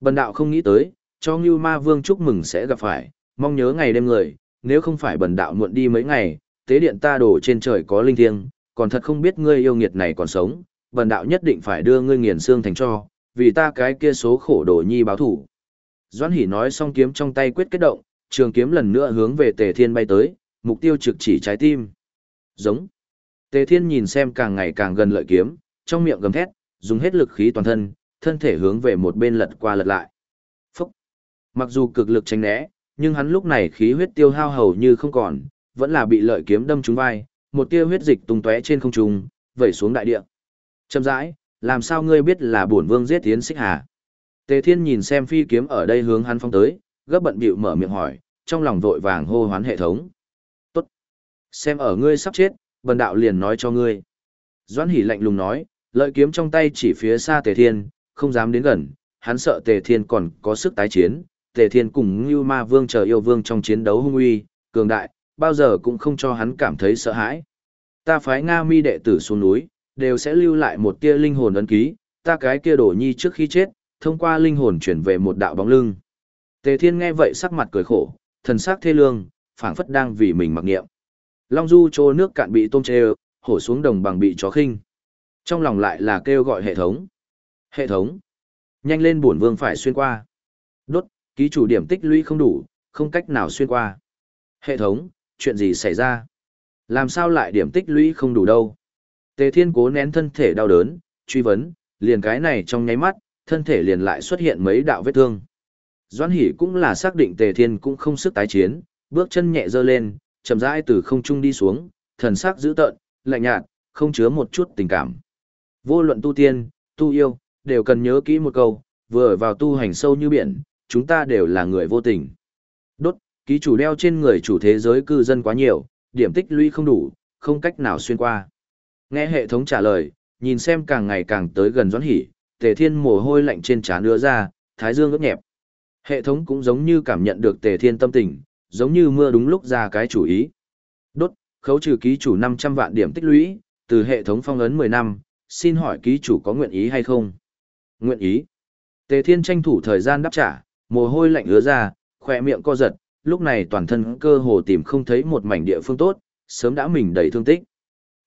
[SPEAKER 1] Bần đạo không nghĩ tới, cho Ngưu Ma Vương chúc mừng sẽ gặp phải, mong nhớ ngày đêm người, nếu không phải bần đạo muộn đi mấy ngày, tế điện ta đổ trên trời có linh thiêng, còn thật không biết ngươi yêu nghiệt này còn sống, bần đạo nhất định phải đưa ngươi nghiền xương thành cho, vì ta cái kia số khổ đồ nhi báo thủ. Doãn Hỉ nói xong kiếm trong tay quyết kết động, trường kiếm lần nữa hướng về Tề Thiên bay tới, mục tiêu trực chỉ trái tim. Giống. Tề Thiên nhìn xem càng ngày càng gần lợi kiếm, trong miệng gầm thét, dùng hết lực khí toàn thân, thân thể hướng về một bên lật qua lật lại. Phúc. Mặc dù cực lực tránh né, nhưng hắn lúc này khí huyết tiêu hao hầu như không còn, vẫn là bị lợi kiếm đâm trúng vai, một tia huyết dịch tung tóe trên không trung, vẩy xuống đại địa. Chậm rãi, làm sao ngươi biết là bổn vương giết tiến xích hà? Tề Thiên nhìn xem phi kiếm ở đây hướng hắn phong tới, gấp bận bịu mở miệng hỏi, trong lòng vội vàng hô hoán hệ thống. Tốt. Xem ở ngươi sắp chết, bần đạo liền nói cho ngươi. Doãn Hỷ lạnh lùng nói, lợi kiếm trong tay chỉ phía xa Tề Thiên, không dám đến gần, hắn sợ Tề Thiên còn có sức tái chiến. Tề Thiên cùng Ngưu Ma Vương chờ yêu vương trong chiến đấu hung uy, cường đại, bao giờ cũng không cho hắn cảm thấy sợ hãi. Ta phái Nga Mi đệ tử xuống núi, đều sẽ lưu lại một tia linh hồn ấn ký, ta cái kia đổ nhi trước khi chết, thông qua linh hồn chuyển về một đạo bóng lưng. Tề Thiên nghe vậy sắc mặt cười khổ, thần sắc thê lương, phảng phất đang vì mình mặc niệm. Long Du trô nước cạn bị tôm chê, hổ xuống đồng bằng bị chó khinh. Trong lòng lại là kêu gọi hệ thống. Hệ thống. Nhanh lên bổn vương phải xuyên qua. Đốt, ký chủ điểm tích lũy không đủ, không cách nào xuyên qua. Hệ thống, chuyện gì xảy ra? Làm sao lại điểm tích lũy không đủ đâu? Tề Thiên cố nén thân thể đau đớn, truy vấn, liền cái này trong nháy mắt, thân thể liền lại xuất hiện mấy đạo vết thương. Doãn Hỷ cũng là xác định Tề Thiên cũng không sức tái chiến, bước chân nhẹ dơ lên, chậm rãi từ không trung đi xuống, thần sắc dữ tợn, lạnh nhạt, không chứa một chút tình cảm. Vô luận tu tiên, tu yêu, đều cần nhớ kỹ một câu, vừa vào tu hành sâu như biển, chúng ta đều là người vô tình. Đốt, ký chủ đeo trên người chủ thế giới cư dân quá nhiều, điểm tích lũy không đủ, không cách nào xuyên qua. Nghe hệ thống trả lời, nhìn xem càng ngày càng tới gần Doãn hỉ, Tề Thiên mồ hôi lạnh trên trán đưa ra, thái dương ướt nhẹp. Hệ thống cũng giống như cảm nhận được Tề Thiên tâm tình, giống như mưa đúng lúc ra cái chủ ý. Đốt, khấu trừ ký chủ 500 vạn điểm tích lũy, từ hệ thống phong ấn 10 năm, xin hỏi ký chủ có nguyện ý hay không? Nguyện ý. Tề Thiên tranh thủ thời gian đáp trả, mồ hôi lạnh ứa ra, khỏe miệng co giật, lúc này toàn thân cơ hồ tìm không thấy một mảnh địa phương tốt, sớm đã mình đầy thương tích.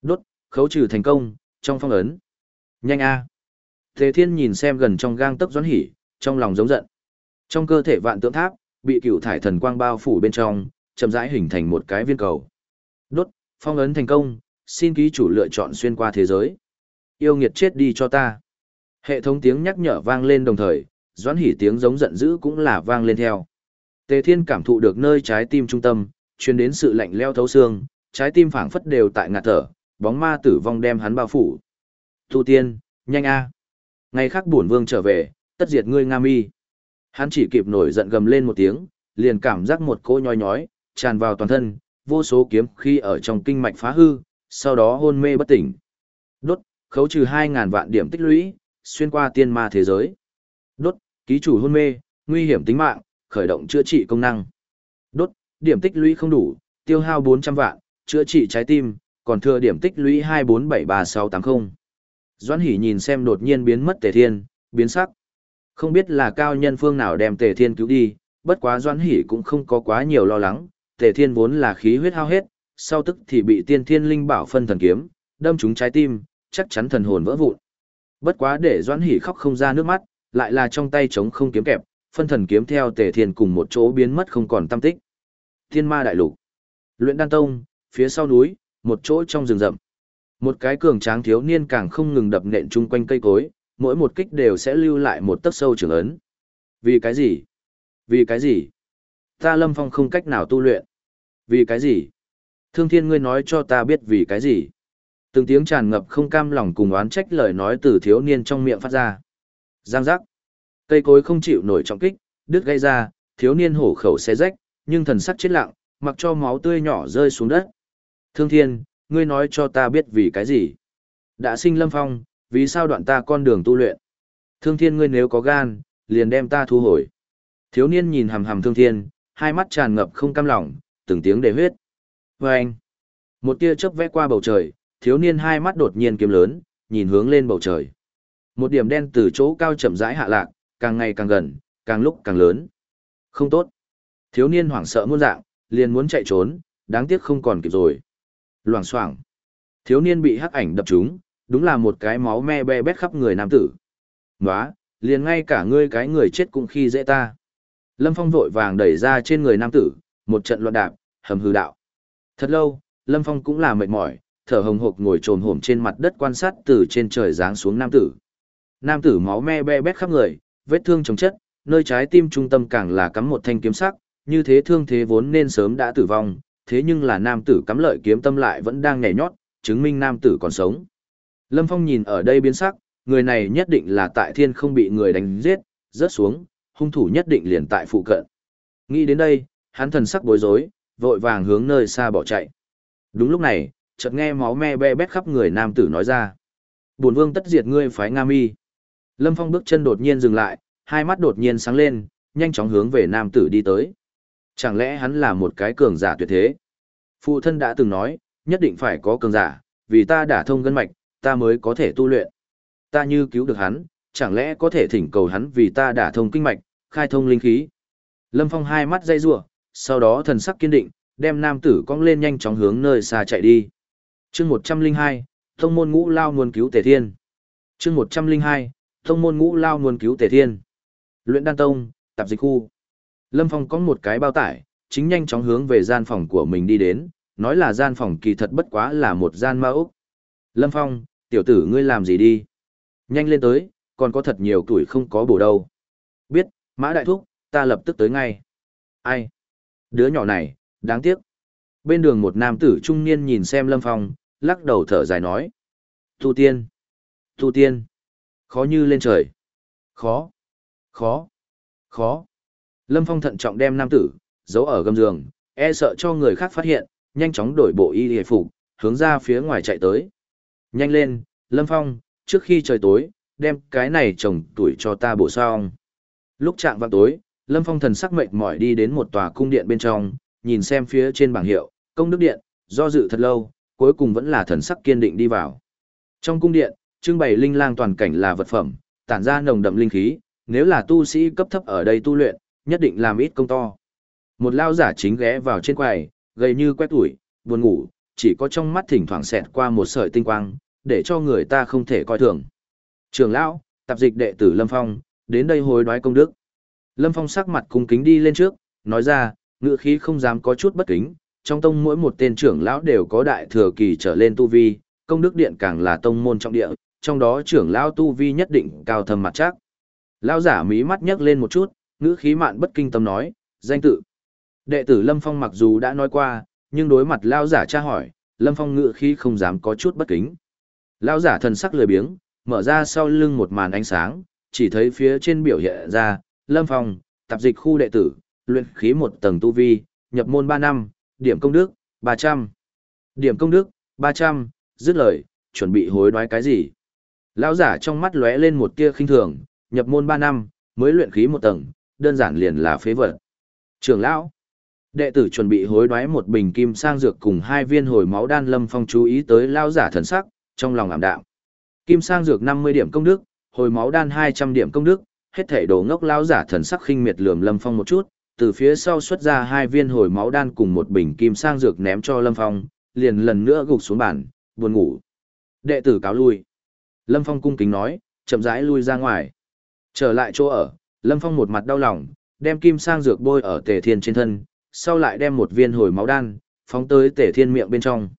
[SPEAKER 1] Đốt, khấu trừ thành công, trong phong ấn. Nhanh a. Tề Thiên nhìn xem gần trong gang tấc doãn hỉ, trong lòng giống giận. Trong cơ thể vạn tượng tháp, bị cựu thải thần quang bao phủ bên trong, chậm rãi hình thành một cái viên cầu. Đốt, phong ấn thành công, xin ký chủ lựa chọn xuyên qua thế giới. Yêu nghiệt chết đi cho ta. Hệ thống tiếng nhắc nhở vang lên đồng thời, doãn hỉ tiếng giống giận dữ cũng là vang lên theo. Tề Thiên cảm thụ được nơi trái tim trung tâm, truyền đến sự lạnh leo thấu xương, trái tim phảng phất đều tại ngạt thở, bóng ma tử vong đem hắn bao phủ. Tu tiên, nhanh a. Ngày khác bổn vương trở về, tất diệt ngươi Nga Mi. Hắn chỉ kịp nổi giận gầm lên một tiếng, liền cảm giác một cỗ nhói nhói, tràn vào toàn thân, vô số kiếm khi ở trong kinh mạch phá hư, sau đó hôn mê bất tỉnh. Đốt, khấu trừ 2.000 vạn điểm tích lũy, xuyên qua tiên ma thế giới. Đốt, ký chủ hôn mê, nguy hiểm tính mạng, khởi động chữa trị công năng. Đốt, điểm tích lũy không đủ, tiêu hao 400 vạn, chữa trị trái tim, còn thừa điểm tích lũy 2473680. Doãn Hỷ nhìn xem đột nhiên biến mất Tề Thiên, biến sắc. Không biết là cao nhân phương nào đem Tề Thiên cứu đi, bất quá Doãn Hỷ cũng không có quá nhiều lo lắng, Tề Thiên vốn là khí huyết hao hết, sau tức thì bị Tiên Thiên Linh Bảo phân thần kiếm, đâm trúng trái tim, chắc chắn thần hồn vỡ vụn. Bất quá để Doãn Hỷ khóc không ra nước mắt, lại là trong tay trống không kiếm kẹp, phân thần kiếm theo Tề Thiên cùng một chỗ biến mất không còn tâm tích. Thiên Ma đại lục, Luyện Đan Tông, phía sau núi, một chỗ trong rừng rậm. Một cái cường tráng thiếu niên càng không ngừng đập nện chung quanh cây cối, mỗi một kích đều sẽ lưu lại một tấc sâu trường ấn. Vì cái gì? Vì cái gì? Ta Lâm Phong không cách nào tu luyện. Vì cái gì? Thương thiên ngươi nói cho ta biết vì cái gì? Từng tiếng tràn ngập không cam lòng cùng oán trách lời nói từ thiếu niên trong miệng phát ra. Giang giác. Cây cối không chịu nổi trọng kích, đứt gây ra, thiếu niên hổ khẩu xé rách, nhưng thần sắc chết lặng, mặc cho máu tươi nhỏ rơi xuống đất. Thương thiên, ngươi nói cho ta biết vì cái gì? Đã sinh lâm phong, vì sao đoạn ta con đường tu luyện? Thương thiên ngươi nếu có gan, liền đem ta thu hồi. Thiếu niên nhìn hầm hầm thương thiên, hai mắt tràn ngập không cam lòng, từng tiếng để huyết. Và anh, một tia chớp vẽ qua bầu trời, thiếu niên hai mắt đột nhiên kiếm lớn, nhìn hướng lên bầu trời. Một điểm đen từ chỗ cao chậm rãi hạ lạc, càng ngày càng gần, càng lúc càng lớn. Không tốt. Thiếu niên hoảng sợ muôn dạng, liền muốn chạy trốn, đáng tiếc không còn kịp rồi. Loảng xoảng. Thiếu niên bị hắc ảnh đập trúng, đúng là một cái máu me be bét khắp người nam tử. Nóa, liền ngay cả ngươi cái người chết cũng khi dễ ta. Lâm Phong vội vàng đẩy ra trên người nam tử, một trận loạn đạp, hầm hư đạo. Thật lâu, Lâm Phong cũng là mệt mỏi, thở hồng hộc ngồi trồm hổm trên mặt đất quan sát từ trên trời giáng xuống nam tử. Nam tử máu me be bét khắp người, vết thương chồng chất, nơi trái tim trung tâm càng là cắm một thanh kiếm sắc, như thế thương thế vốn nên sớm đã tử vong, thế nhưng là nam tử cắm lợi kiếm tâm lại vẫn đang nhảy nhót, chứng minh nam tử còn sống. Lâm Phong nhìn ở đây biến sắc, người này nhất định là tại thiên không bị người đánh giết, rớt xuống, hung thủ nhất định liền tại phụ cận. Nghĩ đến đây, hắn thần sắc bối rối, vội vàng hướng nơi xa bỏ chạy. Đúng lúc này, chợt nghe máu me be bét khắp người nam tử nói ra. Bổn vương tất diệt ngươi phái Nga Mi. Lâm Phong bước chân đột nhiên dừng lại, hai mắt đột nhiên sáng lên, nhanh chóng hướng về nam tử đi tới. Chẳng lẽ hắn là một cái cường giả tuyệt thế? Phụ thân đã từng nói, nhất định phải có cường giả, vì ta đã thông gân mạch, ta mới có thể tu luyện. Ta như cứu được hắn, chẳng lẽ có thể thỉnh cầu hắn vì ta đã thông kinh mạch, khai thông linh khí. Lâm Phong hai mắt dây rủa, sau đó thần sắc kiên định, đem nam tử cong lên nhanh chóng hướng nơi xa chạy đi. Chương 102, Thông môn ngũ lao nguồn cứu Tề Thiên. Chương 102, Thông môn ngũ lao nguồn cứu Tề Thiên. Luyện đan tông, tạp dịch khu. Lâm Phong có một cái bao tải, chính nhanh chóng hướng về gian phòng của mình đi đến, nói là gian phòng kỳ thật bất quá là một gian ma úc Lâm Phong, tiểu tử ngươi làm gì đi? Nhanh lên tới, còn có thật nhiều tuổi không có bổ đâu. Biết, Mã Đại Thúc, ta lập tức tới ngay. Ai? Đứa nhỏ này, đáng tiếc. Bên đường một nam tử trung niên nhìn xem Lâm Phong, lắc đầu thở dài nói. Tu tiên. Tu tiên. Khó như lên trời. Khó. Khó. Khó. Lâm Phong thận trọng đem nam tử, giấu ở gầm giường, e sợ cho người khác phát hiện, nhanh chóng đổi bộ y hề phục, hướng ra phía ngoài chạy tới. Nhanh lên, Lâm Phong, trước khi trời tối, đem cái này trồng tuổi cho ta bổ xong. Lúc chạm vào tối, Lâm Phong thần sắc mệt mỏi đi đến một tòa cung điện bên trong, nhìn xem phía trên bảng hiệu, công đức điện, do dự thật lâu, cuối cùng vẫn là thần sắc kiên định đi vào. Trong cung điện, trưng bày linh lang toàn cảnh là vật phẩm, tản ra nồng đậm linh khí, nếu là tu sĩ cấp thấp ở đây tu luyện, nhất định làm ít công to. Một lao giả chính ghé vào trên quầy, gầy như quét tuổi, buồn ngủ, chỉ có trong mắt thỉnh thoảng xẹt qua một sợi tinh quang, để cho người ta không thể coi thường. Trường lão, tạp dịch đệ tử Lâm Phong, đến đây hối đoái công đức. Lâm Phong sắc mặt cung kính đi lên trước, nói ra, ngựa khí không dám có chút bất kính, trong tông mỗi một tên trưởng lão đều có đại thừa kỳ trở lên tu vi, công đức điện càng là tông môn trong địa, trong đó trưởng lão tu vi nhất định cao thâm mặt chắc. Lão giả mí mắt nhấc lên một chút, ngữ khí mạn bất kinh tâm nói, danh tự. Đệ tử Lâm Phong mặc dù đã nói qua, nhưng đối mặt lão giả tra hỏi, Lâm Phong ngữ khí không dám có chút bất kính. Lão giả thần sắc lười biếng, mở ra sau lưng một màn ánh sáng, chỉ thấy phía trên biểu hiện ra, Lâm Phong, tạp dịch khu đệ tử, luyện khí một tầng tu vi, nhập môn 3 năm, điểm công đức, 300. Điểm công đức, 300, dứt lời, chuẩn bị hối đoái cái gì? Lão giả trong mắt lóe lên một tia khinh thường, nhập môn 3 năm, mới luyện khí một tầng, đơn giản liền là phế vật. Trưởng lão, đệ tử chuẩn bị hối đoái một bình kim sang dược cùng hai viên hồi máu đan lâm phong chú ý tới lão giả thần sắc, trong lòng ảm đạm. Kim sang dược 50 điểm công đức, hồi máu đan 200 điểm công đức, hết thảy đồ ngốc lão giả thần sắc khinh miệt lườm Lâm Phong một chút, từ phía sau xuất ra hai viên hồi máu đan cùng một bình kim sang dược ném cho Lâm Phong, liền lần nữa gục xuống bàn, buồn ngủ. Đệ tử cáo lui. Lâm Phong cung kính nói, chậm rãi lui ra ngoài. Trở lại chỗ ở, Lâm Phong một mặt đau lòng, đem kim sang dược bôi ở Tề Thiên trên thân, sau lại đem một viên hồi máu đan, phóng tới Tề Thiên miệng bên trong.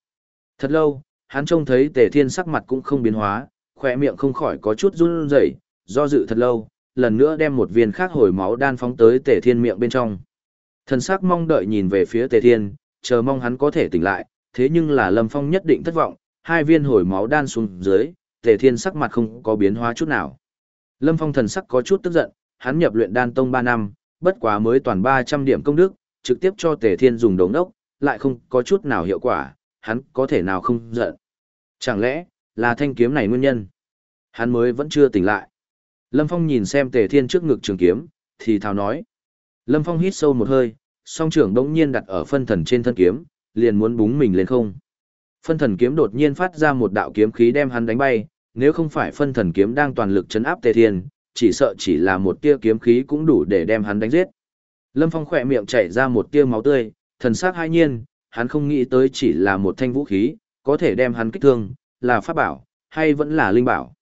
[SPEAKER 1] Thật lâu, hắn trông thấy Tề Thiên sắc mặt cũng không biến hóa, khỏe miệng không khỏi có chút run rẩy, do dự thật lâu, lần nữa đem một viên khác hồi máu đan phóng tới Tề Thiên miệng bên trong. Thần sắc mong đợi nhìn về phía Tề Thiên, chờ mong hắn có thể tỉnh lại, thế nhưng là Lâm Phong nhất định thất vọng, hai viên hồi máu đan xuống dưới, Tề Thiên sắc mặt không có biến hóa chút nào. Lâm Phong thần sắc có chút tức giận, hắn nhập luyện đan tông ba năm, bất quá mới toàn 300 điểm công đức, trực tiếp cho Tề Thiên dùng đống đốc, lại không có chút nào hiệu quả, hắn có thể nào không giận. Chẳng lẽ, là thanh kiếm này nguyên nhân? Hắn mới vẫn chưa tỉnh lại. Lâm Phong nhìn xem Tề Thiên trước ngực trường kiếm, thì thào nói. Lâm Phong hít sâu một hơi, song trưởng đống nhiên đặt ở phân thần trên thân kiếm, liền muốn búng mình lên không. Phân thần kiếm đột nhiên phát ra một đạo kiếm khí đem hắn đánh bay, nếu không phải phân thần kiếm đang toàn lực chấn áp Tề Thiên, chỉ sợ chỉ là một tia kiếm khí cũng đủ để đem hắn đánh giết. Lâm Phong khỏe miệng chảy ra một tia máu tươi, thần sắc hai nhiên, hắn không nghĩ tới chỉ là một thanh vũ khí, có thể đem hắn kích thương, là pháp bảo, hay vẫn là linh bảo.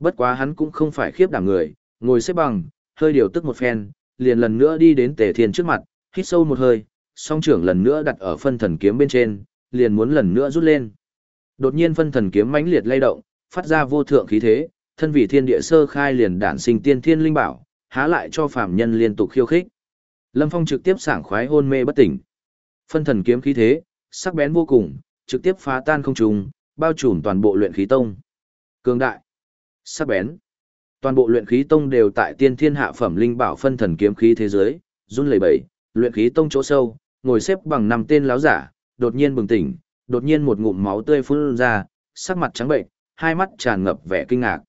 [SPEAKER 1] Bất quá hắn cũng không phải khiếp đảm người, ngồi xếp bằng, hơi điều tức một phen, liền lần nữa đi đến Tề Thiên trước mặt, hít sâu một hơi, song trưởng lần nữa đặt ở phân thần kiếm bên trên, liền muốn lần nữa rút lên. Đột nhiên phân thần kiếm mãnh liệt lay động, phát ra vô thượng khí thế, thân vị thiên địa sơ khai liền đản sinh tiên thiên linh bảo, há lại cho phàm nhân liên tục khiêu khích. Lâm Phong trực tiếp sảng khoái hôn mê bất tỉnh. Phân thần kiếm khí thế, sắc bén vô cùng, trực tiếp phá tan không trùng, bao trùm toàn bộ luyện khí tông. Cường đại, sắc bén. Toàn bộ luyện khí tông đều tại tiên thiên hạ phẩm linh bảo phân thần kiếm khí thế giới, run lẩy bẩy, luyện khí tông chỗ sâu, ngồi xếp bằng năm tên láo giả, đột nhiên bừng tỉnh, đột nhiên một ngụm máu tươi phun ra, sắc mặt trắng bệnh, hai mắt tràn ngập vẻ kinh ngạc.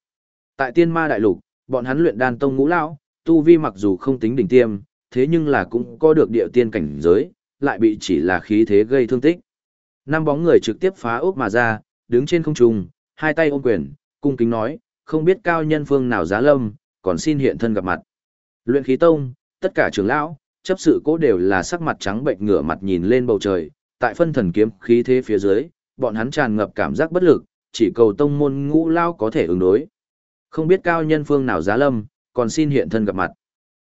[SPEAKER 1] Tại tiên ma đại lục, bọn hắn luyện đan tông ngũ lão, tu vi mặc dù không tính đỉnh tiêm, thế nhưng là cũng có được địa tiên cảnh giới, lại bị chỉ là khí thế gây thương tích. Năm bóng người trực tiếp phá ốc mà ra, đứng trên không trung, hai tay ôm quyền, cung kính nói, không biết cao nhân phương nào giá lâm, còn xin hiện thân gặp mặt. Luyện khí tông, tất cả trưởng lão, chấp sự cố đều là sắc mặt trắng bệnh ngửa mặt nhìn lên bầu trời, tại phân thần kiếm khí thế phía dưới, bọn hắn tràn ngập cảm giác bất lực, chỉ cầu tông môn ngũ lao có thể ứng đối. Không biết cao nhân phương nào giá lâm, còn xin hiện thân gặp mặt.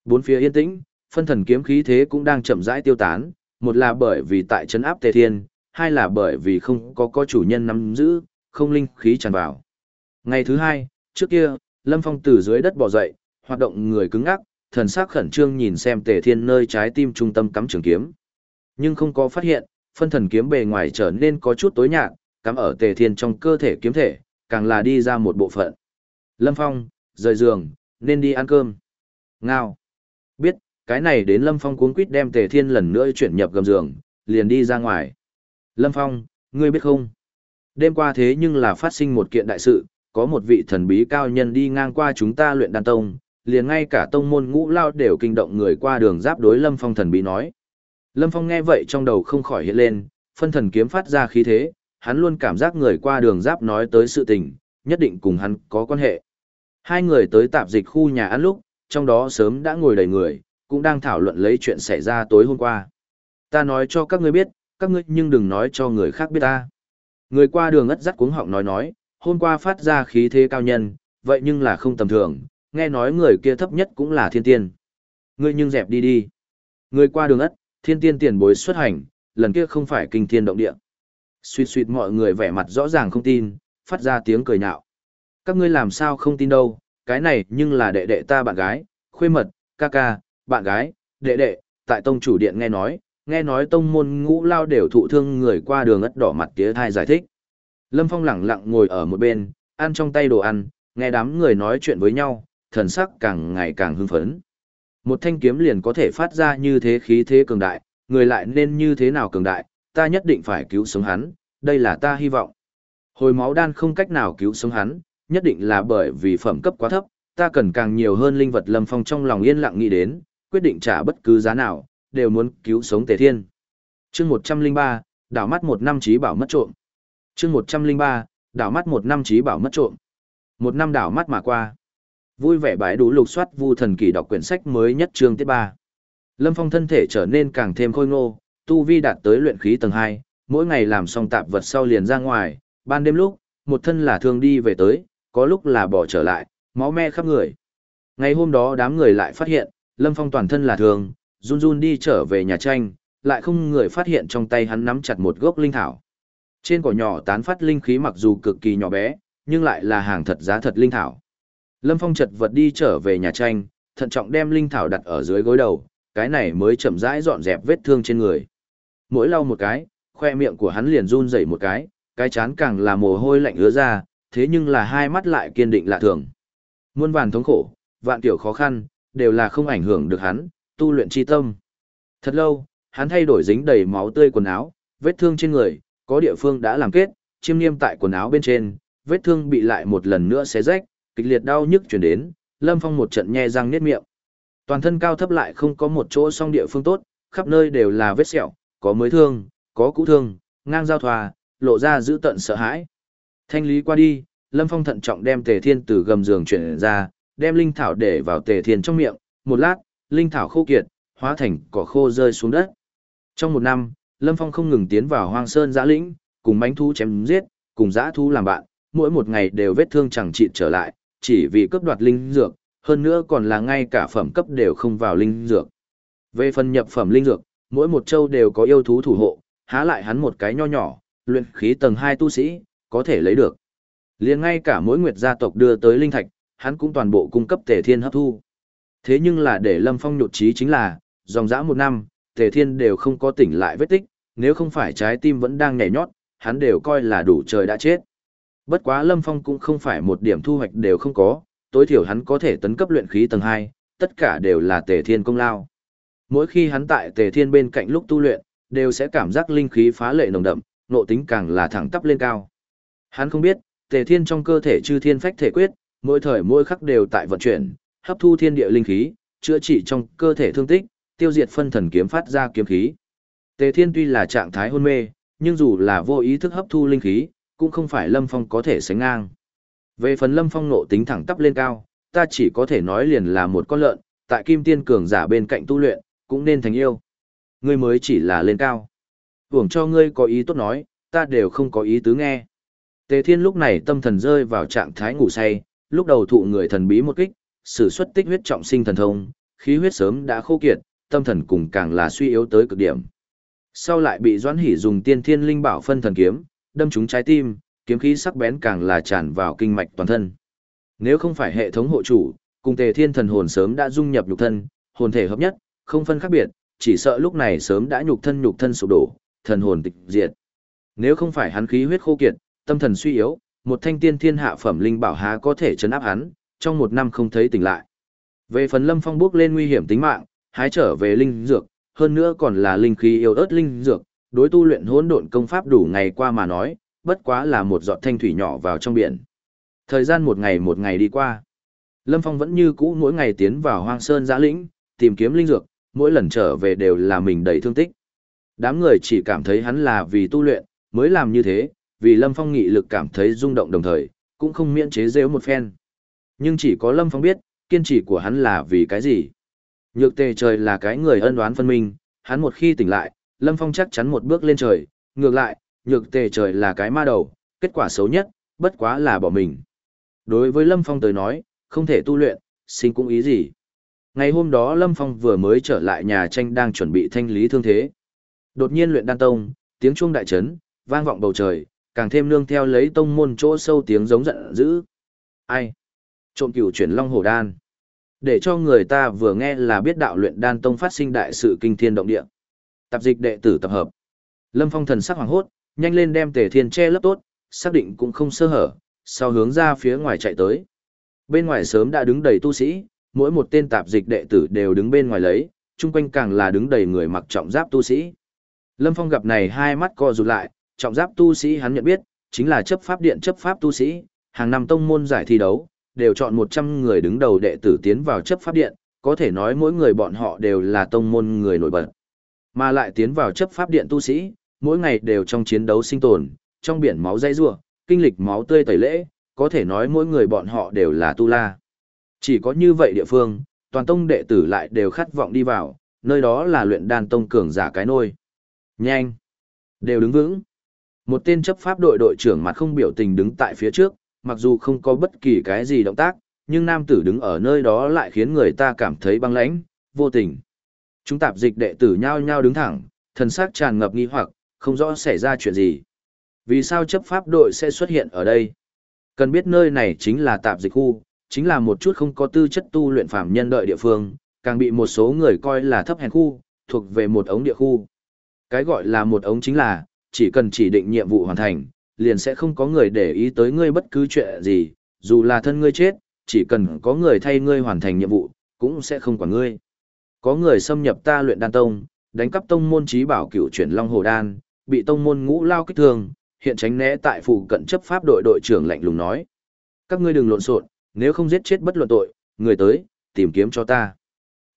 [SPEAKER 1] Bốn phía yên tĩnh, phân thần kiếm khí thế cũng đang chậm rãi tiêu tán, một là bởi vì tại trấn áp Tề Thiên, hai là bởi vì không có có chủ nhân nắm giữ, không linh khí tràn vào. Ngày thứ hai, Trước kia, Lâm Phong từ dưới đất bò dậy, hoạt động người cứng ngắc, thần sắc khẩn trương nhìn xem Tề Thiên nơi trái tim trung tâm cắm trường kiếm. Nhưng không có phát hiện, phân thần kiếm bề ngoài trở nên có chút tối nhạt, cắm ở Tề Thiên trong cơ thể kiếm thể, càng là đi ra một bộ phận. Lâm Phong, rời giường, nên đi ăn cơm. Ngao. Biết, cái này đến Lâm Phong cuốn quýt đem Tề Thiên lần nữa chuyển nhập gầm giường, liền đi ra ngoài. Lâm Phong, ngươi biết không? Đêm qua thế nhưng là phát sinh một kiện đại sự, có một vị thần bí cao nhân đi ngang qua chúng ta luyện đan tông, liền ngay cả tông môn ngũ lao đều kinh động người qua đường giáp đối Lâm Phong thần bí nói. Lâm Phong nghe vậy trong đầu không khỏi hiện lên, phân thần kiếm phát ra khí thế, hắn luôn cảm giác người qua đường giáp nói tới sự tình, nhất định cùng hắn có quan hệ. Hai người tới tạp dịch khu nhà ăn lúc, trong đó sớm đã ngồi đầy người, cũng đang thảo luận lấy chuyện xảy ra tối hôm qua. Ta nói cho các ngươi biết, các ngươi nhưng đừng nói cho người khác biết ta. Người qua đường ất dắt cuống họng nói nói, hôm qua phát ra khí thế cao nhân, vậy nhưng là không tầm thường, nghe nói người kia thấp nhất cũng là thiên tiên. Ngươi nhưng dẹp đi đi. Ngươi qua đường ất, thiên tiên tiền bối xuất hành, lần kia không phải kinh thiên động địa. Xuyệt xuyệt mọi người vẻ mặt rõ ràng không tin, phát ra tiếng cười nhạo. Các ngươi làm sao không tin đâu, cái này nhưng là đệ đệ ta bạn gái, khuê mật, ca ca, bạn gái, đệ đệ, tại tông chủ điện nghe nói, nghe nói tông môn ngũ lao đều thụ thương người qua đường ất đỏ mặt tía thai giải thích. Lâm Phong lẳng lặng ngồi ở một bên, ăn trong tay đồ ăn, nghe đám người nói chuyện với nhau, thần sắc càng ngày càng hưng phấn. Một thanh kiếm liền có thể phát ra như thế khí thế cường đại, người lại nên như thế nào cường đại, ta nhất định phải cứu sống hắn, đây là ta hy vọng. Hồi máu đan không cách nào cứu sống hắn, nhất định là bởi vì phẩm cấp quá thấp, ta cần càng nhiều hơn linh vật Lâm Phong trong lòng yên lặng nghĩ đến, quyết định trả bất cứ giá nào, đều muốn cứu sống Tề Thiên. Chương 103, đảo mắt một năm trí bảo mất trộm. Chương 103, đảo mắt một năm trí bảo mất trộm. Một năm đảo mắt mà qua. Vui vẻ bãi đủ lục soát vu thần kỳ đọc quyển sách mới nhất chương tiết ba, Lâm Phong thân thể trở nên càng thêm khôi ngô, tu vi đạt tới luyện khí tầng hai, mỗi ngày làm xong tạp vật sau liền ra ngoài, ban đêm lúc, một thân là thương đi về tới, có lúc là bỏ trở lại, máu me khắp người. Ngày hôm đó đám người lại phát hiện, Lâm Phong toàn thân là thương, run run đi trở về nhà tranh, lại không người phát hiện trong tay hắn nắm chặt một gốc linh thảo. Trên cỏ nhỏ tán phát linh khí mặc dù cực kỳ nhỏ bé, nhưng lại là hàng thật giá thật linh thảo. Lâm Phong chật vật đi trở về nhà tranh, thận trọng đem linh thảo đặt ở dưới gối đầu, cái này mới chậm rãi dọn dẹp vết thương trên người. Mỗi lau một cái, khoe miệng của hắn liền run rẩy một cái, cái chán càng là mồ hôi lạnh ứa ra, thế nhưng là hai mắt lại kiên định lạ thường. Muôn vàn thống khổ, vạn tiểu khó khăn, đều là không ảnh hưởng được hắn, tu luyện chi tâm. Thật lâu, hắn thay đổi dính đầy máu tươi quần áo, vết thương trên người, có địa phương đã làm kết, chiêm niêm tại quần áo bên trên, vết thương bị lại một lần nữa xé rách, kịch liệt đau nhức chuyển đến, Lâm Phong một trận nhe răng niết miệng. Toàn thân cao thấp lại không có một chỗ song địa phương tốt, khắp nơi đều là vết sẹo, có mới thương, có cũ thương, ngang giao thoa, lộ ra giữ tận sợ hãi. Thanh lý qua đi, Lâm Phong thận trọng đem Tề Thiên từ gầm giường chuyển ra, đem linh thảo để vào Tề Thiên trong miệng, một lát, linh thảo khô kiệt, hóa thành cỏ khô rơi xuống đất. Trong một năm, Lâm Phong không ngừng tiến vào hoang sơn giã lĩnh, cùng mánh thú chém giết, cùng giã thú làm bạn, mỗi một ngày đều vết thương chẳng trị trở lại, chỉ vì cướp đoạt linh dược, hơn nữa còn là ngay cả phẩm cấp đều không vào linh dược. Về phần nhập phẩm linh dược, mỗi một châu đều có yêu thú thủ hộ, há lại hắn một cái nho nhỏ, luyện khí tầng 2 tu sĩ, có thể lấy được. liền ngay cả mỗi nguyệt gia tộc đưa tới linh thạch, hắn cũng toàn bộ cung cấp tề thiên hấp thu. Thế nhưng là để Lâm Phong nhột trí chính là, dòng dã một năm, tề thiên đều không có tỉnh lại vết tích, nếu không phải trái tim vẫn đang nhảy nhót, hắn đều coi là đủ trời đã chết. Bất quá Lâm Phong cũng không phải một điểm thu hoạch đều không có, tối thiểu hắn có thể tấn cấp luyện khí tầng 2, tất cả đều là tề thiên công lao. Mỗi khi hắn tại tề thiên bên cạnh lúc tu luyện, đều sẽ cảm giác linh khí phá lệ nồng đậm, nộ tính càng là thẳng tắp lên cao. Hắn không biết, tề thiên trong cơ thể chư thiên phách thể quyết, mỗi thời mỗi khắc đều tại vận chuyển, hấp thu thiên địa linh khí, chữa trị trong cơ thể thương tích, tiêu diệt phân thần kiếm phát ra kiếm khí. Tề thiên tuy là trạng thái hôn mê, nhưng dù là vô ý thức hấp thu linh khí, cũng không phải Lâm Phong có thể sánh ngang. Về phần Lâm Phong nộ tính thẳng tắp lên cao, ta chỉ có thể nói liền là một con lợn, tại kim tiên cường giả bên cạnh tu luyện, cũng nên thành yêu. Ngươi mới chỉ là lên cao. Hưởng cho ngươi có ý tốt nói, ta đều không có ý tứ nghe. Tề Thiên lúc này tâm thần rơi vào trạng thái ngủ say, lúc đầu thụ người thần bí một kích, sử xuất tích huyết trọng sinh thần thông, khí huyết sớm đã khô kiệt, tâm thần cùng càng là suy yếu tới cực điểm. Sau lại bị Doãn Hỉ dùng Tiên Thiên Linh Bảo phân thần kiếm, đâm trúng trái tim, kiếm khí sắc bén càng là tràn vào kinh mạch toàn thân. Nếu không phải hệ thống hộ chủ, cùng tề thiên thần hồn sớm đã dung nhập nhục thân, hồn thể hợp nhất, không phân khác biệt, chỉ sợ lúc này sớm đã nhục thân nhục thân sụp đổ, thần hồn tịch diệt. Nếu không phải hắn khí huyết khô kiệt, tâm thần suy yếu, một thanh tiên thiên hạ phẩm linh bảo há có thể chấn áp hắn, trong một năm không thấy tỉnh lại. Về phần Lâm Phong bước lên nguy hiểm tính mạng, hái trở về linh dược, hơn nữa còn là linh khí yêu ớt linh dược, đối tu luyện hỗn độn công pháp đủ ngày qua mà nói, bất quá là một giọt thanh thủy nhỏ vào trong biển. Thời gian một ngày một ngày đi qua. Lâm Phong vẫn như cũ mỗi ngày tiến vào hoang sơn giã lĩnh, tìm kiếm linh dược, mỗi lần trở về đều là mình đầy thương tích. Đám người chỉ cảm thấy hắn là vì tu luyện, mới làm như thế, vì Lâm Phong nghị lực cảm thấy rung động đồng thời, cũng không miễn chế rêu một phen. Nhưng chỉ có Lâm Phong biết, kiên trì của hắn là vì cái gì. Nhược tề trời là cái người ân đoán phân minh, hắn một khi tỉnh lại, Lâm Phong chắc chắn một bước lên trời, ngược lại, nhược tề trời là cái ma đầu, kết quả xấu nhất, bất quá là bỏ mình. Đối với Lâm Phong tới nói, không thể tu luyện, sinh cũng ý gì. Ngày hôm đó Lâm Phong vừa mới trở lại nhà tranh đang chuẩn bị thanh lý thương thế. Đột nhiên luyện đan tông, tiếng chuông đại trấn, vang vọng bầu trời, càng thêm nương theo lấy tông môn chỗ sâu tiếng giống giận dữ. Ai? Trộm cửu chuyển long Hổ đan. Để cho người ta vừa nghe là biết đạo luyện đan tông phát sinh đại sự kinh thiên động địa. Tập dịch đệ tử tập hợp. Lâm Phong thần sắc hoàng hốt, nhanh lên đem Tề Thiên che lấp tốt, xác định cũng không sơ hở, sau hướng ra phía ngoài chạy tới. Bên ngoài sớm đã đứng đầy tu sĩ, mỗi một tên tạp dịch đệ tử đều đứng bên ngoài lấy, chung quanh càng là đứng đầy người mặc trọng giáp tu sĩ. Lâm Phong gặp này hai mắt co rụt lại, trọng giáp tu sĩ hắn nhận biết, chính là chấp pháp điện chấp pháp tu sĩ, hàng năm tông môn giải thi đấu, đều chọn 100 người đứng đầu đệ tử tiến vào chấp pháp điện, có thể nói mỗi người bọn họ đều là tông môn người nổi bật. Mà lại tiến vào chấp pháp điện tu sĩ, mỗi ngày đều trong chiến đấu sinh tồn, trong biển máu dây rua, kinh lịch máu tươi tẩy lễ, có thể nói mỗi người bọn họ đều là tu la. Chỉ có như vậy địa phương, toàn tông đệ tử lại đều khát vọng đi vào, nơi đó là luyện đan tông cường giả cái nôi. Nhanh! Đều đứng vững. Một tên chấp pháp đội đội trưởng mặt không biểu tình đứng tại phía trước, mặc dù không có bất kỳ cái gì động tác, nhưng nam tử đứng ở nơi đó lại khiến người ta cảm thấy băng lãnh, vô tình. Chúng tạp dịch đệ tử nhao nhao đứng thẳng, thần sắc tràn ngập nghi hoặc, không rõ xảy ra chuyện gì. Vì sao chấp pháp đội sẽ xuất hiện ở đây? Cần biết nơi này chính là tạp dịch khu, chính là một chút không có tư chất tu luyện phạm nhân đợi địa phương, càng bị một số người coi là thấp hèn khu, thuộc về một ống địa khu. Cái gọi là một ống chính là, chỉ cần chỉ định nhiệm vụ hoàn thành, liền sẽ không có người để ý tới ngươi bất cứ chuyện gì, dù là thân ngươi chết, chỉ cần có người thay ngươi hoàn thành nhiệm vụ, cũng sẽ không quản ngươi. Có người xâm nhập ta luyện đan tông, đánh cắp tông môn trí bảo cửu chuyển long hồ đan, bị tông môn ngũ lao kích thương, hiện tránh né tại phụ cận chấp pháp đội đội trưởng lạnh lùng nói. Các ngươi đừng lộn xộn, nếu không giết chết bất luận tội, người tới, tìm kiếm cho ta.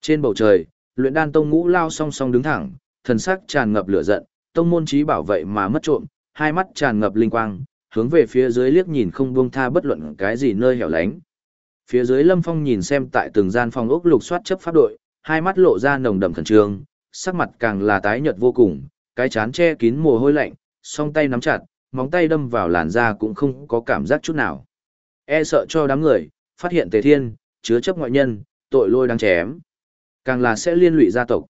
[SPEAKER 1] Trên bầu trời, luyện đan tông ngũ lao song song đứng thẳng, thần sắc tràn ngập lửa giận, tông môn trí bảo vệ mà mất trộm, hai mắt tràn ngập linh quang, hướng về phía dưới liếc nhìn không buông tha bất luận cái gì nơi hẻo lánh. Phía dưới Lâm Phong nhìn xem tại từng gian phòng ốc lục soát chấp pháp đội, hai mắt lộ ra nồng đậm khẩn trương, sắc mặt càng là tái nhợt vô cùng, cái chán che kín mồ hôi lạnh, song tay nắm chặt, móng tay đâm vào làn da cũng không có cảm giác chút nào. E sợ cho đám người, phát hiện Tề Thiên, chứa chấp ngoại nhân, tội lôi đang chém. Càng là sẽ liên lụy gia tộc.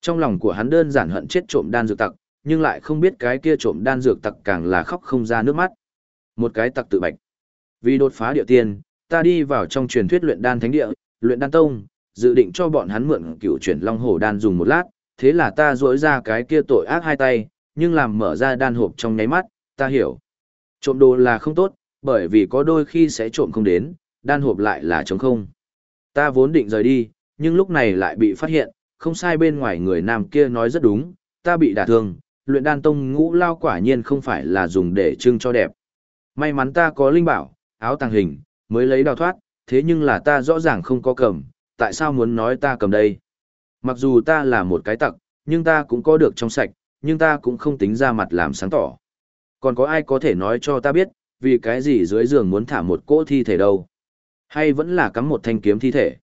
[SPEAKER 1] Trong lòng của hắn đơn giản hận chết trộm đan dược tặc, nhưng lại không biết cái kia trộm đan dược tặc càng là khóc không ra nước mắt. Một cái tặc tự bạch. Vì đột phá địa tiên, ta đi vào trong truyền thuyết luyện đan thánh địa, luyện đan tông, dự định cho bọn hắn mượn cựu chuyển long hổ đan dùng một lát, thế là ta duỗi ra cái kia tội ác hai tay, nhưng làm mở ra đan hộp trong nháy mắt, ta hiểu. Trộm đồ là không tốt, bởi vì có đôi khi sẽ trộm không đến, đan hộp lại là trống không. Ta vốn định rời đi, nhưng lúc này lại bị phát hiện, không sai bên ngoài người nam kia nói rất đúng, ta bị đả thương, luyện đan tông ngũ lao quả nhiên không phải là dùng để trưng cho đẹp. May mắn ta có linh bảo, áo tàng hình, mới lấy đào thoát, thế nhưng là ta rõ ràng không có cầm, tại sao muốn nói ta cầm đây? Mặc dù ta là một cái tặc, nhưng ta cũng có được trong sạch, nhưng ta cũng không tính ra mặt làm sáng tỏ. Còn có ai có thể nói cho ta biết, vì cái gì dưới giường muốn thả một cỗ thi thể đâu? Hay vẫn là cắm một thanh kiếm thi thể?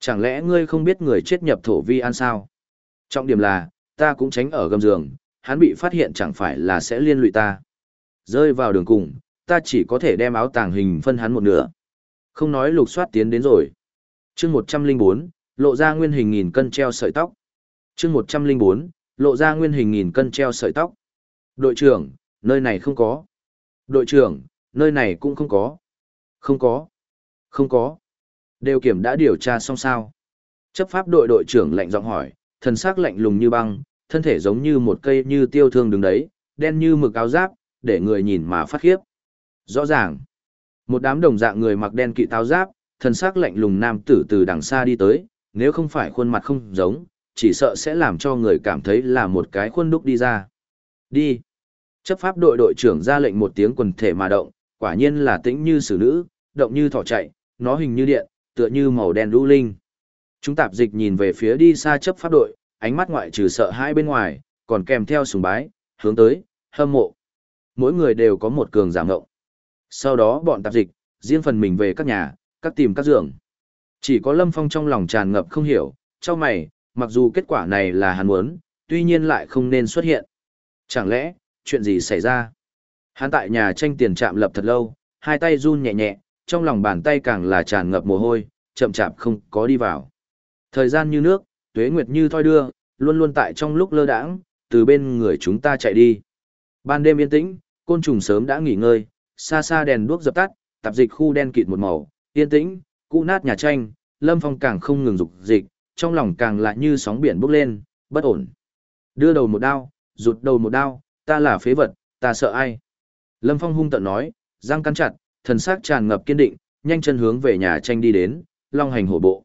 [SPEAKER 1] Chẳng lẽ ngươi không biết người chết nhập thổ vi an sao? Trọng điểm là, ta cũng tránh ở gầm giường, hắn bị phát hiện chẳng phải là sẽ liên lụy ta. Rơi vào đường cùng, ta chỉ có thể đem áo tàng hình phân hắn một nửa. Không nói lục soát tiến đến rồi. chương 104, lộ ra nguyên hình nghìn cân treo sợi tóc. chương 104, lộ ra nguyên hình nghìn cân treo sợi tóc. Đội trưởng, nơi này không có. Đội trưởng, nơi này cũng không có. Không có. Không có. Đều kiểm đã điều tra xong sao. Chấp pháp đội đội trưởng lạnh giọng hỏi, thần sắc lạnh lùng như băng, thân thể giống như một cây như tiêu thương đứng đấy, đen như mực áo giáp, để người nhìn mà phát khiếp. Rõ ràng, một đám đồng dạng người mặc đen kỵ táo giáp, thân sắc lạnh lùng nam tử từ đằng xa đi tới, nếu không phải khuôn mặt không giống, chỉ sợ sẽ làm cho người cảm thấy là một cái khuôn đúc đi ra. Đi. Chấp pháp đội đội trưởng ra lệnh một tiếng quần thể mà động, quả nhiên là tĩnh như xử nữ, động như thỏ chạy, nó hình như điện, tựa như màu đen lũ linh. Chúng tạp dịch nhìn về phía đi xa chấp pháp đội, ánh mắt ngoại trừ sợ hãi bên ngoài, còn kèm theo sùng bái, hướng tới, hâm mộ. Mỗi người đều có một cường giảm ngộng. Sau đó bọn tạp dịch, riêng phần mình về các nhà, các tìm các giường. Chỉ có Lâm Phong trong lòng tràn ngập không hiểu, cho mày, mặc dù kết quả này là hắn muốn, tuy nhiên lại không nên xuất hiện. Chẳng lẽ, chuyện gì xảy ra? Hắn tại nhà tranh tiền trạm lập thật lâu, hai tay run nhẹ nhẹ, trong lòng bàn tay càng là tràn ngập mồ hôi, chậm chạp không có đi vào. Thời gian như nước, tuế nguyệt như thoi đưa, luôn luôn tại trong lúc lơ đãng, từ bên người chúng ta chạy đi. Ban đêm yên tĩnh, côn trùng sớm đã nghỉ ngơi, xa xa đèn đuốc dập tắt, tạp dịch khu đen kịt một màu, yên tĩnh, cũ nát nhà tranh, Lâm Phong càng không ngừng dục dịch, trong lòng càng lại như sóng biển bốc lên, bất ổn. Đưa đầu một đao, rụt đầu một đao, ta là phế vật, ta sợ ai. Lâm Phong hung tận nói, răng cắn chặt, thần sắc tràn ngập kiên định, nhanh chân hướng về nhà tranh đi đến, long hành hổ bộ.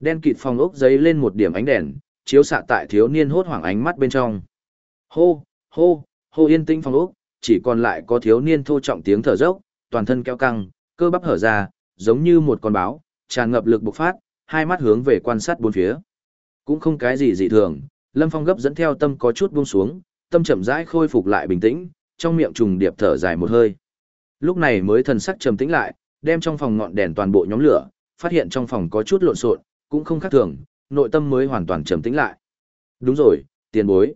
[SPEAKER 1] Đen kịt phòng ốc giấy lên một điểm ánh đèn, chiếu xạ tại thiếu niên hốt hoảng ánh mắt bên trong. Hô, hô, hô yên tĩnh phòng ốc, chỉ còn lại có thiếu niên thô trọng tiếng thở dốc, toàn thân keo căng, cơ bắp hở ra, giống như một con báo, tràn ngập lực bộc phát, hai mắt hướng về quan sát bốn phía. Cũng không cái gì dị thường, Lâm Phong gấp dẫn theo tâm có chút buông xuống, tâm chậm rãi khôi phục lại bình tĩnh, trong miệng trùng điệp thở dài một hơi. Lúc này mới thần sắc trầm tĩnh lại, đem trong phòng ngọn đèn toàn bộ nhóm lửa, phát hiện trong phòng có chút lộn xộn, cũng không khác thường, nội tâm mới hoàn toàn trầm tĩnh lại. Đúng rồi, tiền bối.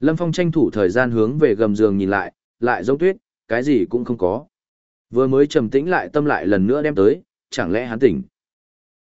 [SPEAKER 1] Lâm Phong tranh thủ thời gian hướng về gầm giường nhìn lại, lại giống tuyết, cái gì cũng không có. Vừa mới trầm tĩnh lại tâm lại lần nữa đem tới, chẳng lẽ hắn tỉnh.